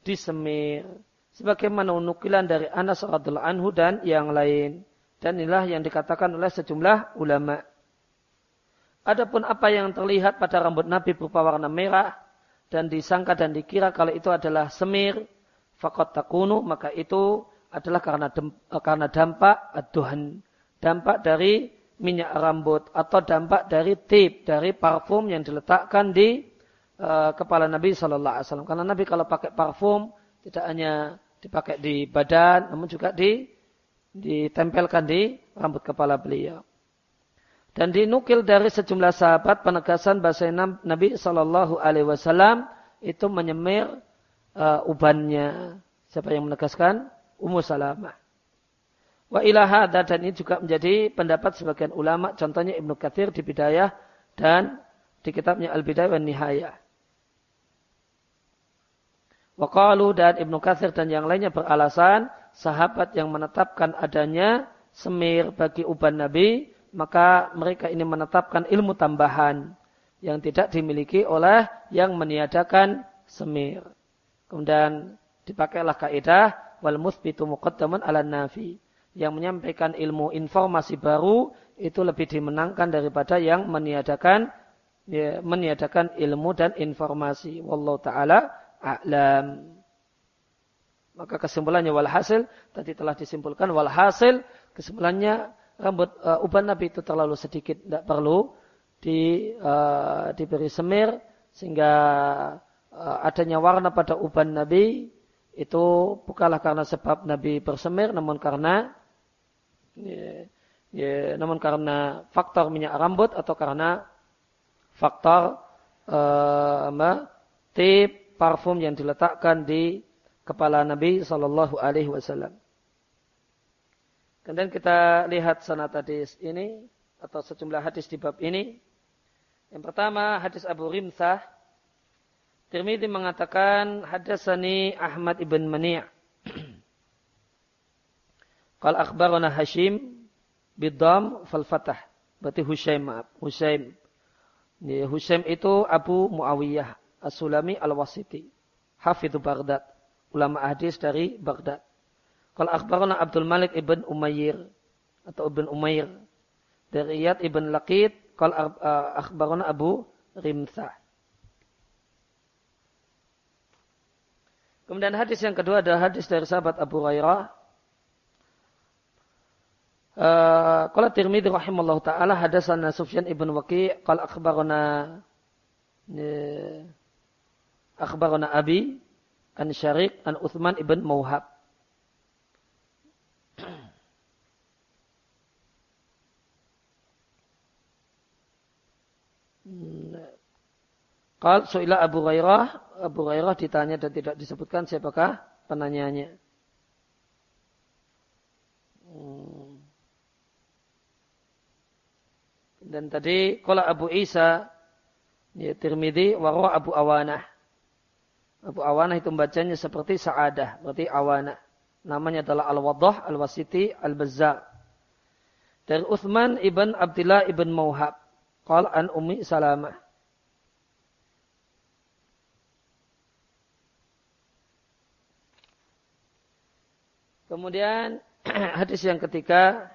disemir. Sebagaimana nukilan dari Anas radhiallahu anhu dan yang lain. Dan inilah yang dikatakan oleh sejumlah ulama. Adapun apa yang terlihat pada rambut Nabi berupa warna merah dan disangka dan dikira kalau itu adalah semir, fakot takunu, maka itu adalah karena karena dampak aduhan, dampak dari minyak rambut atau dampak dari tip dari parfum yang diletakkan di uh, kepala Nabi Shallallahu Alaihi Wasallam. Karena Nabi kalau pakai parfum tidak hanya dipakai di badan, namun juga di ditempelkan di rambut kepala beliau. Dan dinukil dari sejumlah sahabat penegasan bahasa Nabi Shallallahu Alaihi Wasallam itu menyemir uh, ubannya. Siapa yang menegaskan? Ummu Salamah. Wa ilaha dan ini juga menjadi pendapat sebagian ulama, contohnya Ibnu Katsir di Bidayah dan di kitabnya Al-Bidayah wa Nihayah. Waqalu dan Ibnu Katsir dan yang lainnya beralasan sahabat yang menetapkan adanya semir bagi uban Nabi, maka mereka ini menetapkan ilmu tambahan yang tidak dimiliki oleh yang meniadakan semir. Kemudian dipakailah kaidah wal musbitu muqaddaman ala nafi. Yang menyampaikan ilmu informasi baru itu lebih dimenangkan daripada yang meniadakan ya, meniadakan ilmu dan informasi. Wallahu taala a'lam. Maka kesimpulannya walhasil tadi telah disimpulkan walhasil kesimpulannya rambut uh, uban Nabi itu terlalu sedikit tidak perlu di uh, diberi semir sehingga uh, adanya warna pada uban Nabi itu bukanlah karena sebab Nabi bersemir namun karena ya, ya, namun karena faktor minyak rambut atau karena faktor uh, tip parfum yang diletakkan di kepala Nabi Shallallahu Alaihi Wasallam. Kemudian kita lihat sanad hadis ini atau sejumlah hadis di bab ini. Yang pertama hadis Abu Rimsah. Tirmidzi mengatakan hadasani Ahmad ibn Mani' Qal akhbarana Hashim bidam fal fatah. Berarti Hushaim maaf. Hushaim. Hushaim itu Abu Muawiyah As-Sulami Al-Wasiti. Hafidhu Baghdad ulama hadis dari Baghdad. Kalau akhbarana Abdul Malik ibn Umayyir atau ibn Umair dari Iyad ibn Laqid uh, akhbarana Abu Rimsah. Kemudian hadis yang kedua adalah hadis dari sahabat Abu Hurairah. Kalau uh, Tirmidzi rahimallahu taala hadasana Sufyan ibn Waqi' qala akhbarana uh, akhbarana Abi an Syarik an Uthman ibn Mauhab. Qal su'ila Abu Hurairah, Abu Hurairah ditanya dan tidak disebutkan siapakah penanyanya. Hmm. Dan tadi kala Abu Isa ya Tirmidzi wa Abu Awanah. Abu Awanah itu membacanya seperti Sa'adah, berarti Awanah. Namanya adalah Al-Wadah, Al-Wasiti, Al-Bazzar. Dari Uthman ibn Abdullah ibn Mauhab. Qal an Ummi Salamah. Kemudian hadis yang ketiga,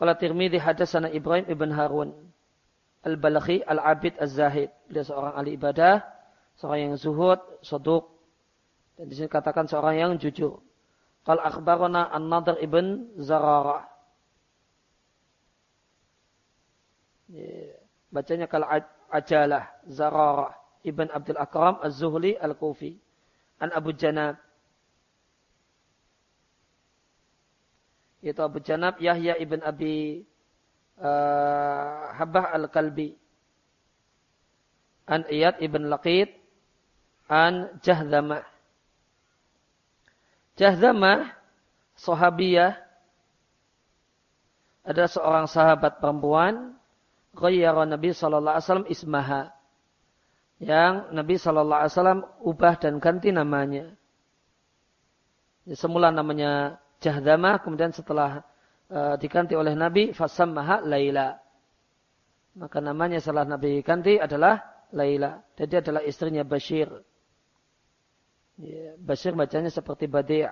kalau Tirmidzi hadasana Ibrahim ibn Harun al-Balakhi al-Abid az-Zahid. Dia seorang ahli ibadah seorang yang zuhud, soduk, dan di sini katakan seorang yang jujur. Qal akhbarana An-Nadr ibn Zararah. Bacanya kal ajalah Zararah ibn Abdul Akram Az-Zuhli Al-Kufi. An Abu Janab. Yaitu Abu Janab Yahya ibn Abi uh, Habah Al-Kalbi. An Iyad ibn Laqid an Jahdamah. Jahdamah sahabiyah ada seorang sahabat perempuan ghayyara Nabi sallallahu alaihi wasallam ismaha yang Nabi sallallahu alaihi wasallam ubah dan ganti namanya. Ya, semula namanya Jahdamah kemudian setelah uh, diganti oleh Nabi fasammaha Laila. Maka namanya setelah Nabi ganti adalah Laila. Jadi adalah istrinya Bashir. Ya, Basir bacanya seperti Badi'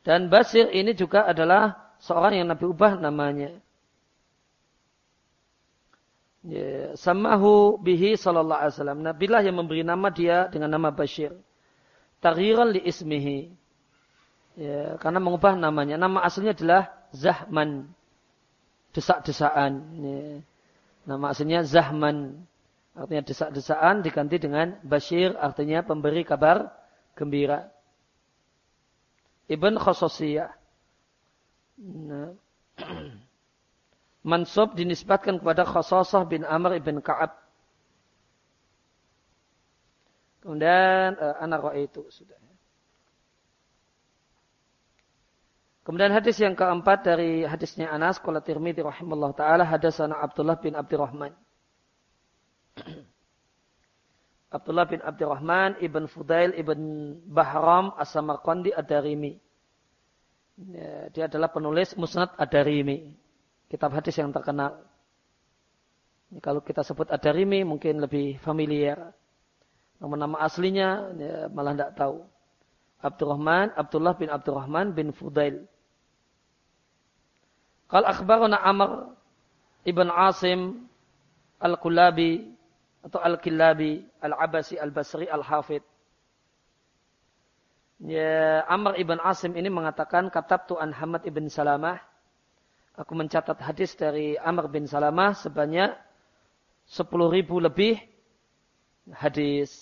Dan Basir ini juga adalah seorang yang Nabi ubah namanya. Ya, samahu bihi sallallahu alaihi wasallam. Nabilah yang memberi nama dia dengan nama Bashir. Taghiran li ismihi. Ya, karena mengubah namanya. Nama aslinya adalah Zahman. Desak-desaan. Ya. Nama aslinya Zahman. Artinya desak-desaan diganti dengan Bashir. Artinya pemberi kabar gembira. Ibn Khososiyah. Nah. Mansub dinisbatkan kepada Khososah bin Amr ibn Ka'ab. Kemudian uh, anak itu sudah. Kemudian hadis yang keempat dari hadisnya Anas qala Tirmidzi rahimallahu taala hadasana Abdullah bin Abdurrahman. Abdullah bin Abdurrahman ibn Fudail ibn Bahram As-Samarqandi Ad-Darimi. Ya, dia adalah penulis Musnad Ad-Darimi. Kitab hadis yang terkenal. Ini kalau kita sebut Ad-Darimi mungkin lebih familiar. Namun nama aslinya ya, malah tidak tahu. Abdurrahman, Abdullah bin Abdurrahman bin Fudail. Qal akhbarana Amr ibn Asim al-Kulabi atau al-Kilabi al-Abasi al-Basri al-Hafid. Ya, Amr ibn Asim ini mengatakan katab tuan Hamad ibn Salamah. Aku mencatat hadis dari Amr bin Salamah sebanyak 10 ribu lebih hadis.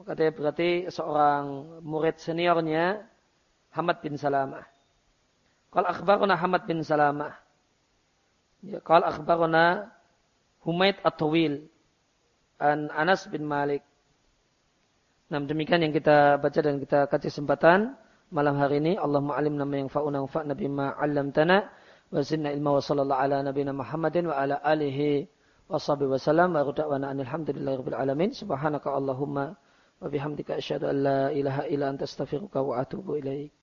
Maka dia berarti seorang murid seniornya Hamad bin Salamah. Qal akhbaruna Hamad bin Salamah. Ya, qal akhbaruna Humaid At-Tawil an Anas bin Malik. Nah, demikian yang kita baca dan kita kasih kesempatan malam hari ini. Allah ma'alim nama yang fa'una fa'na bima 'allamtana wa zinna ilma wa sallallahu ala nabiyina Muhammadin wa ala alihi wa sahbihi wa sallam wa ruda'wana alhamdulillahi rabbil alamin. Subhanaka Allahumma wa bihamdika asyhadu an la ilaha illa anta astaghfiruka wa atubu ilaik.